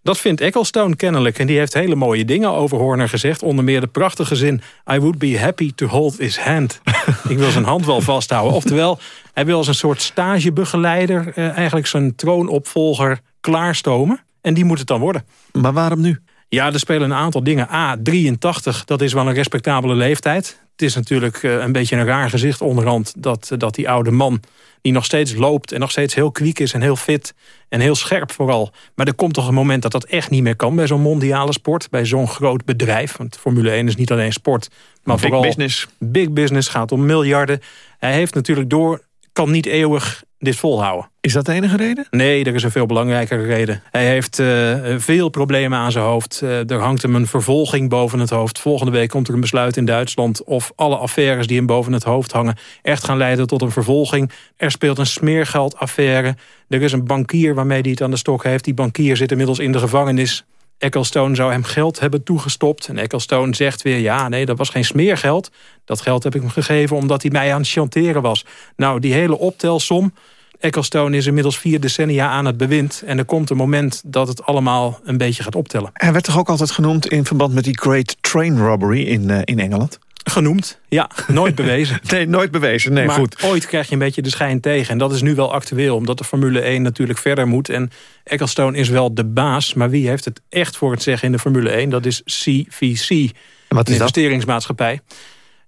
[SPEAKER 37] Dat vindt Ecclestone kennelijk. En die heeft hele mooie dingen over Horner gezegd. Onder meer de prachtige zin... I would be happy to hold his hand. Ik wil zijn hand wel vasthouden. Oftewel, hij wil als een soort stagebegeleider... Eh, eigenlijk zijn troonopvolger klaarstomen. En die moet het dan worden.
[SPEAKER 2] Maar waarom nu?
[SPEAKER 37] Ja, er spelen een aantal dingen. A, 83, dat is wel een respectabele leeftijd. Het is natuurlijk eh, een beetje een raar gezicht onderhand... dat, eh, dat die oude man die nog steeds loopt en nog steeds heel kwiek is en heel fit en heel scherp vooral. Maar er komt toch een moment dat dat echt niet meer kan bij zo'n mondiale sport, bij zo'n groot bedrijf. Want Formule 1 is niet alleen sport, maar
[SPEAKER 2] big
[SPEAKER 37] vooral
[SPEAKER 2] business.
[SPEAKER 37] big business gaat om miljarden. Hij heeft natuurlijk door, kan niet eeuwig dit volhouden.
[SPEAKER 2] Is dat de enige reden?
[SPEAKER 37] Nee, er is een veel belangrijkere reden. Hij heeft uh, veel problemen aan zijn hoofd. Uh, er hangt hem een vervolging boven het hoofd. Volgende week komt er een besluit in Duitsland... of alle affaires die hem boven het hoofd hangen... echt gaan leiden tot een vervolging. Er speelt een smeergeldaffaire. Er is een bankier waarmee hij het aan de stok heeft. Die bankier zit inmiddels in de gevangenis. Ecclestone zou hem geld hebben toegestopt. En Ecclestone zegt weer, ja, nee, dat was geen smeergeld. Dat geld heb ik hem gegeven omdat hij mij aan het chanteren was. Nou, die hele optelsom Ecclestone is inmiddels vier decennia aan het bewind. En er komt een moment dat het allemaal een beetje gaat optellen.
[SPEAKER 2] Hij werd toch ook altijd genoemd in verband met die Great Train Robbery in, uh, in Engeland?
[SPEAKER 37] Genoemd, ja. Nooit bewezen.
[SPEAKER 2] nee, nooit bewezen. Nee,
[SPEAKER 37] maar
[SPEAKER 2] goed.
[SPEAKER 37] ooit krijg je een beetje de schijn tegen. En dat is nu wel actueel, omdat de Formule 1 natuurlijk verder moet. En Ecclestone is wel de baas. Maar wie heeft het echt voor het zeggen in de Formule 1? Dat is CVC,
[SPEAKER 2] wat is
[SPEAKER 37] de investeringsmaatschappij.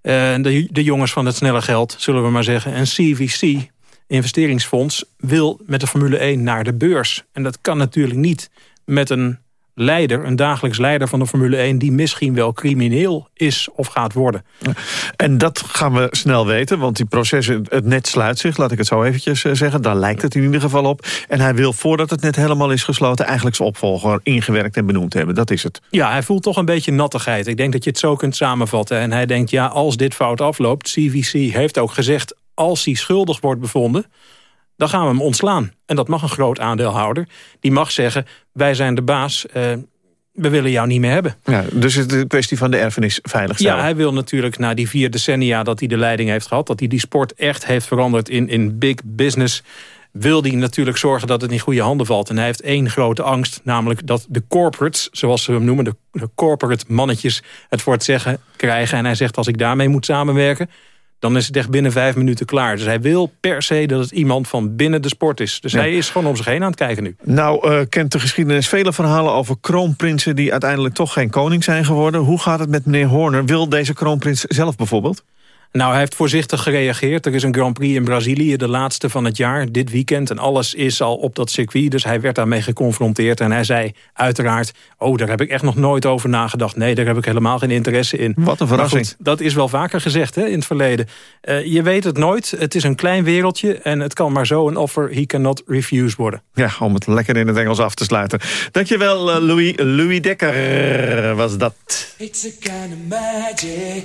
[SPEAKER 37] Uh, de, de jongens van het snelle geld, zullen we maar zeggen. En CVC, investeringsfonds wil met de Formule 1 naar de beurs. En dat kan natuurlijk niet met een leider, een dagelijks leider van de Formule 1... die misschien wel crimineel is of gaat worden.
[SPEAKER 2] En dat gaan we snel weten, want die processen, het net sluit zich... laat ik het zo eventjes eh, zeggen, daar lijkt het in ieder geval op. En hij wil, voordat het net helemaal is gesloten... eigenlijk zijn opvolger ingewerkt en benoemd hebben, dat is het.
[SPEAKER 37] Ja, hij voelt toch een beetje nattigheid. Ik denk dat je het zo kunt samenvatten. En hij denkt, ja, als dit fout afloopt... CVC heeft ook gezegd, als hij schuldig wordt bevonden... dan gaan we hem ontslaan. En dat mag een groot aandeelhouder. Die mag zeggen, wij zijn de baas... Uh, we willen jou niet meer hebben.
[SPEAKER 2] Ja, dus het is een kwestie van de erfenis veilig stellen.
[SPEAKER 37] Ja, hij wil natuurlijk na die vier decennia dat hij de leiding heeft gehad... dat hij die sport echt heeft veranderd in, in big business... wil hij natuurlijk zorgen dat het in goede handen valt. En hij heeft één grote angst, namelijk dat de corporates... zoals ze hem noemen, de, de corporate mannetjes... het voor het zeggen krijgen. En hij zegt, als ik daarmee moet samenwerken dan is het echt binnen vijf minuten klaar. Dus hij wil per se dat het iemand van binnen de sport is. Dus hij is gewoon om zich heen aan het kijken nu.
[SPEAKER 2] Nou, uh, kent de geschiedenis vele verhalen over kroonprinsen... die uiteindelijk toch geen koning zijn geworden. Hoe gaat het met meneer Horner? Wil deze kroonprins zelf bijvoorbeeld?
[SPEAKER 37] Nou, hij heeft voorzichtig gereageerd. Er is een Grand Prix in Brazilië, de laatste van het jaar, dit weekend. En alles is al op dat circuit, dus hij werd daarmee geconfronteerd. En hij zei uiteraard, oh, daar heb ik echt nog nooit over nagedacht. Nee, daar heb ik helemaal geen interesse in.
[SPEAKER 38] Wat een verrassing.
[SPEAKER 37] dat is wel vaker gezegd hè, in het verleden. Uh, je weet het nooit, het is een klein wereldje... en het kan maar zo een offer he cannot refuse worden.
[SPEAKER 38] Ja, om het lekker in het Engels af te sluiten. Dankjewel, uh, Louis. Louis Dekker was dat. It's a kind of magic.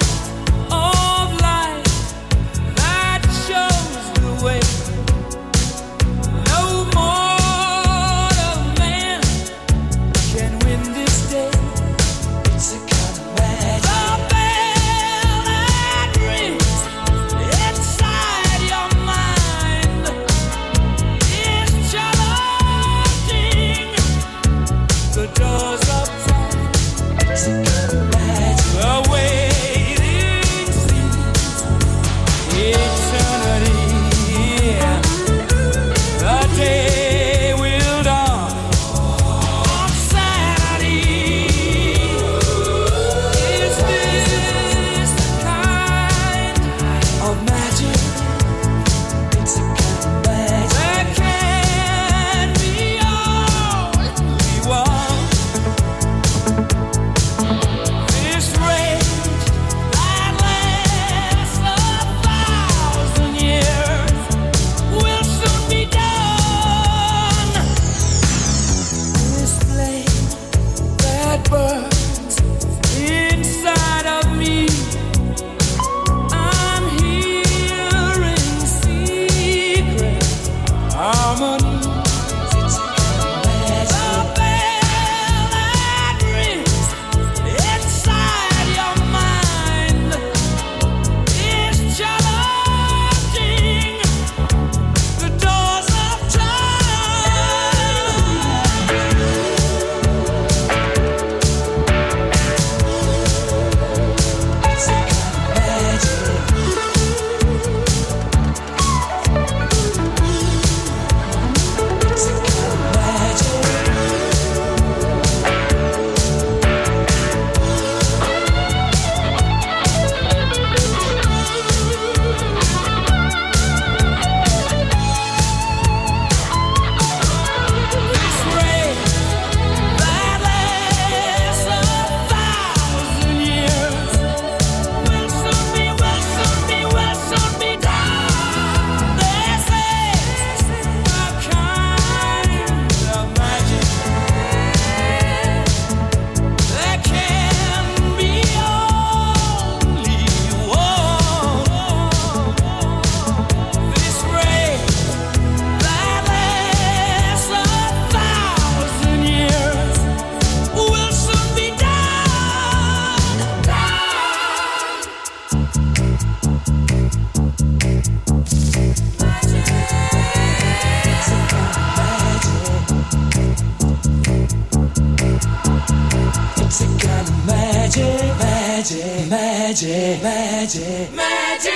[SPEAKER 38] magic, magic, magic.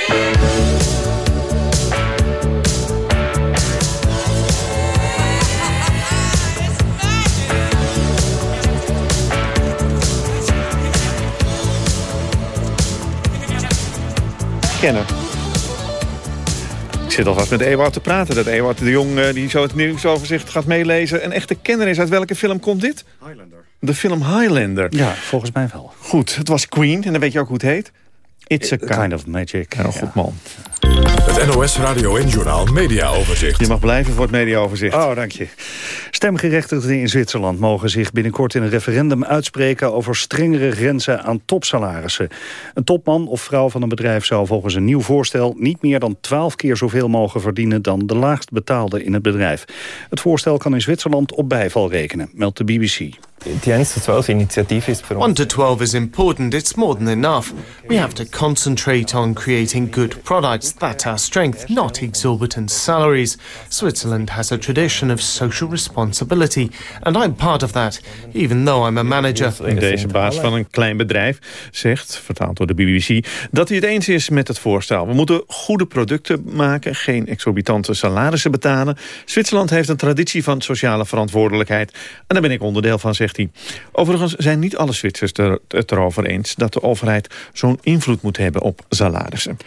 [SPEAKER 38] Kenner. Zit alvast met Ewart te praten. Dat Ewart de Jong uh, die zo het nieuwsoverzicht gaat meelezen. Een echte kenner is. Uit welke film komt dit?
[SPEAKER 39] Highlander.
[SPEAKER 38] De film Highlander.
[SPEAKER 39] Ja, volgens mij wel.
[SPEAKER 38] Goed, het was Queen. En dan weet je ook hoe het heet.
[SPEAKER 39] It's a kind, of magic.
[SPEAKER 38] Ja, goed man.
[SPEAKER 1] Het NOS Radio en Journaal Media Overzicht.
[SPEAKER 38] Je mag blijven voor het mediaoverzicht.
[SPEAKER 39] Oh, dank je. Stemgerechtigden in Zwitserland mogen zich binnenkort in een referendum uitspreken over strengere grenzen aan topsalarissen. Een topman of vrouw van een bedrijf zou volgens een nieuw voorstel niet meer dan 12 keer zoveel mogen verdienen dan de laagst betaalde in het bedrijf. Het voorstel kan in Zwitserland op bijval rekenen, meldt de BBC.
[SPEAKER 40] Die 1 to 12 initiatief is voor ons.
[SPEAKER 29] 1 to 12 is important. It's more than enough. We have to concentrate on creating good products that are
[SPEAKER 41] our strength, not exorbitant salaries. Switzerland has a tradition of social responsibility, and I'm part of that, even though I'm a manager.
[SPEAKER 2] Deze baas van een klein bedrijf zegt, vertaald door de BBC... dat hij het eens is met het voorstel. We moeten goede producten maken, geen exorbitante salarissen betalen. Zwitserland heeft een traditie van sociale verantwoordelijkheid. En daar ben ik onderdeel van, zegt Overigens zijn niet alle Zwitsers het erover eens... dat de overheid zo'n invloed moet hebben op salarissen.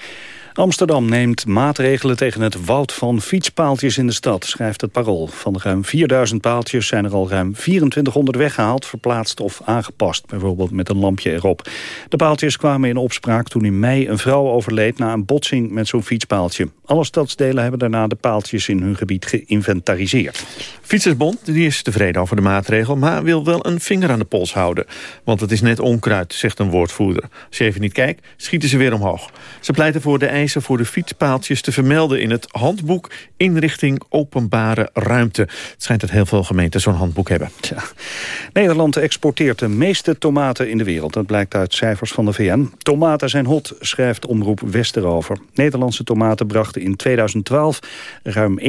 [SPEAKER 39] Amsterdam neemt maatregelen tegen het woud van fietspaaltjes in de stad, schrijft het Parool. Van ruim 4000 paaltjes zijn er al ruim 2400 weggehaald, verplaatst of aangepast, bijvoorbeeld met een lampje erop. De paaltjes kwamen in opspraak toen in mei een vrouw overleed na een botsing met zo'n fietspaaltje. Alle stadsdelen hebben daarna de paaltjes in hun gebied geïnventariseerd.
[SPEAKER 2] Fietsersbond die is tevreden over de maatregel, maar wil wel een vinger aan de pols houden. Want het is net onkruid, zegt een woordvoerder. Als je even niet kijkt, schieten ze weer omhoog. Ze pleiten voor de eisen voor de fietspaaltjes te vermelden in het handboek Inrichting Openbare Ruimte. Het schijnt dat heel veel gemeenten zo'n handboek hebben.
[SPEAKER 39] Nederland exporteert de meeste tomaten in de wereld. Dat blijkt uit cijfers van de VN. Tomaten zijn hot, schrijft Omroep Westerover. Nederlandse tomaten brachten in 2012 ruim 1,8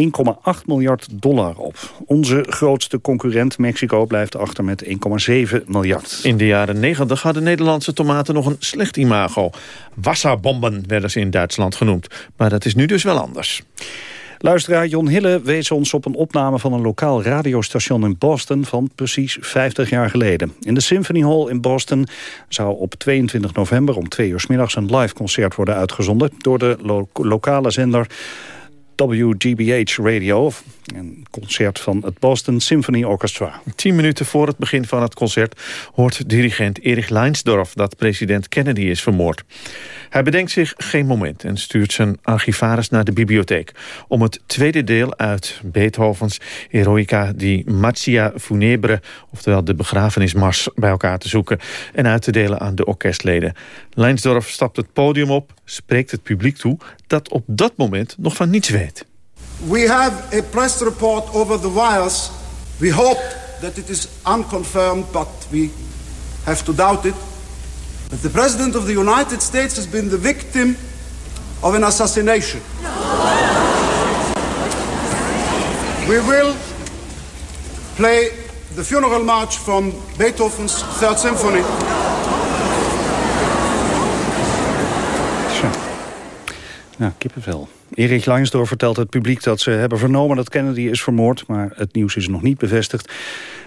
[SPEAKER 39] miljard dollar op. Onze grootste concurrent Mexico blijft achter met 1,7 miljard.
[SPEAKER 2] In de jaren 90 hadden Nederlandse tomaten nog een slecht imago. Wasserbomben werden ze in Duitsland genoemd. Maar dat is nu dus wel anders.
[SPEAKER 39] Luisteraar Jon Hille wees ons op een opname van een lokaal radiostation in Boston van precies 50 jaar geleden. In de Symphony Hall in Boston zou op 22 november om twee uur s middags een live concert worden uitgezonden door de lokale zender WGBH Radio. Een concert van het Boston Symphony Orchestra.
[SPEAKER 2] Tien minuten voor het begin van het concert hoort dirigent Erich Leinsdorf dat president Kennedy is vermoord. Hij bedenkt zich geen moment en stuurt zijn archivaris naar de bibliotheek... om het tweede deel uit Beethovens Eroica di Mazzia Funebre... oftewel de begrafenismars, bij elkaar te zoeken... en uit te delen aan de orkestleden. Leinsdorf stapt het podium op, spreekt het publiek toe... dat op dat moment nog van niets weet.
[SPEAKER 42] We have a press report over the wires. We hope that it is unconfirmed, but we have to doubt it. That the President of the United States has been the victim of an assassination. we will play the funeral march from Beethoven's Third Symphony.
[SPEAKER 39] Ja, kippenvel. Erich Leinsdorf vertelt het publiek dat ze hebben vernomen dat Kennedy is vermoord... maar het nieuws is nog niet bevestigd.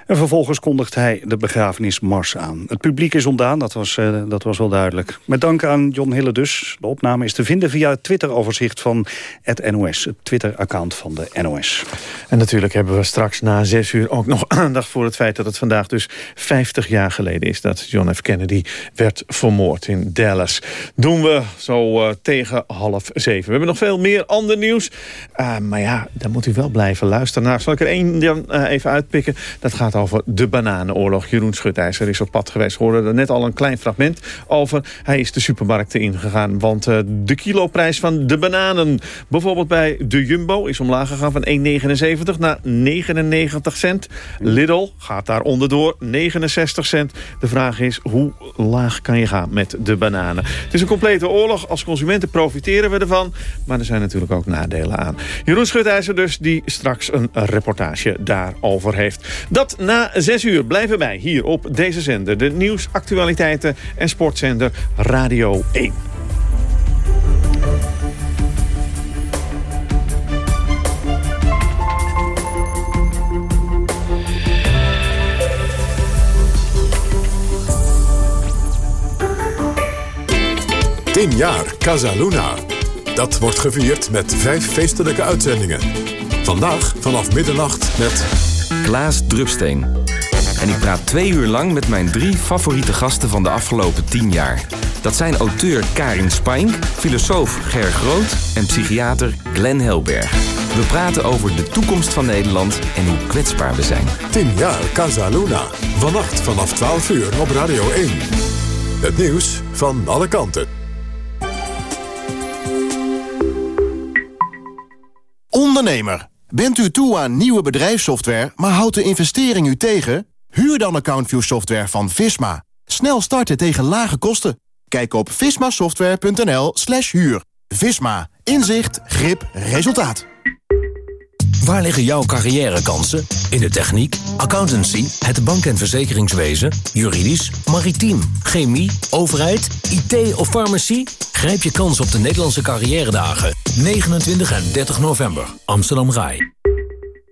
[SPEAKER 39] En vervolgens kondigt hij de begrafenismars aan. Het publiek is ontdaan, dat was, uh, dat was wel duidelijk. Met dank aan John Hille dus. De opname is te vinden via het Twitter-overzicht van het NOS. Het Twitter-account van de NOS.
[SPEAKER 2] En natuurlijk hebben we straks na zes uur ook nog aandacht voor het feit... dat het vandaag dus 50 jaar geleden is dat John F. Kennedy werd vermoord in Dallas. Doen we zo uh, tegen half zeven. We hebben nog veel meer ander nieuws. Uh, maar ja, dan moet u wel blijven luisteren naar. Zal ik er één uh, even uitpikken? Dat gaat over de bananenoorlog. Jeroen Schutijzer is op pad geweest. We hoorden er net al een klein fragment over. Hij is de supermarkten ingegaan. Want uh, de kiloprijs van de bananen, bijvoorbeeld bij de Jumbo... is omlaag gegaan van 1,79 naar 99 cent. Lidl gaat daar onderdoor 69 cent. De vraag is, hoe laag kan je gaan met de bananen? Het is een complete oorlog. Als consumenten profiteren we ervan. Maar er zijn natuurlijk ook nadelen aan. Jeroen Schutijzer dus, die straks een reportage daarover heeft. Dat na zes uur blijven wij hier op deze zender. De nieuws, actualiteiten en sportzender Radio 1.
[SPEAKER 1] Tien jaar Casaluna. Dat wordt gevierd met vijf feestelijke uitzendingen. Vandaag vanaf middernacht met...
[SPEAKER 43] Klaas Drupsteen. En ik praat twee uur lang met mijn drie favoriete gasten van de afgelopen tien jaar. Dat zijn auteur Karin Spijn, filosoof Ger Groot en psychiater Glenn Helberg. We praten over de toekomst van Nederland en hoe kwetsbaar we zijn.
[SPEAKER 1] 10 jaar Casa Luna. Vannacht vanaf 12 uur op Radio 1. Het nieuws van alle kanten.
[SPEAKER 29] Ondernemer, bent u toe aan nieuwe bedrijfssoftware, maar houdt de investering u tegen? Huur dan AccountView software van Visma. Snel starten tegen lage kosten. Kijk op vismasoftware.nl slash huur. Visma. Inzicht, grip, resultaat.
[SPEAKER 44] Waar liggen jouw carrièrekansen? In de techniek, accountancy, het bank- en verzekeringswezen, juridisch, maritiem, chemie, overheid, IT of farmacie? Grijp je kans op de Nederlandse carrièredagen. 29 en 30 november, Amsterdam Rai.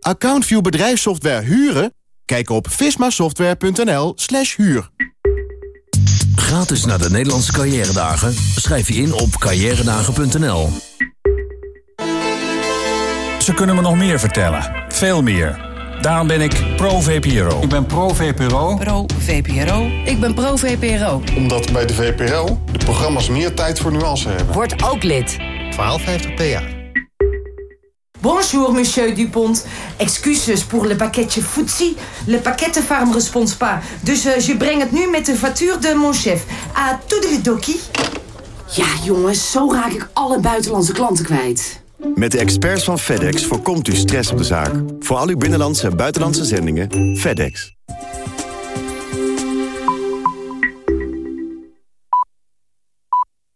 [SPEAKER 29] Accountview bedrijfssoftware huren? Kijk op vismasoftware.nl slash huur.
[SPEAKER 44] Gratis naar de Nederlandse carrièredagen. Schrijf je in op carrièredagen.nl.
[SPEAKER 45] Ze kunnen me nog meer vertellen. Veel meer. Daarom ben ik pro-VPRO.
[SPEAKER 46] Ik ben pro-VPRO.
[SPEAKER 27] Pro-VPRO. Ik ben pro-VPRO.
[SPEAKER 47] Omdat bij de VPRO de programma's meer tijd voor nuance hebben.
[SPEAKER 27] Word ook lid.
[SPEAKER 47] 1250 PA.
[SPEAKER 27] Bonjour, monsieur Dupont. Excuses pour le pakketje footsie. Le paquet ne farm response pas. Dus uh, je brengt het nu met de factuur de mon chef. À toedeledokie. Ja, jongens, zo raak ik alle buitenlandse klanten kwijt.
[SPEAKER 3] Met de experts van FedEx voorkomt u stress op de zaak. Voor al uw binnenlandse en buitenlandse zendingen, FedEx.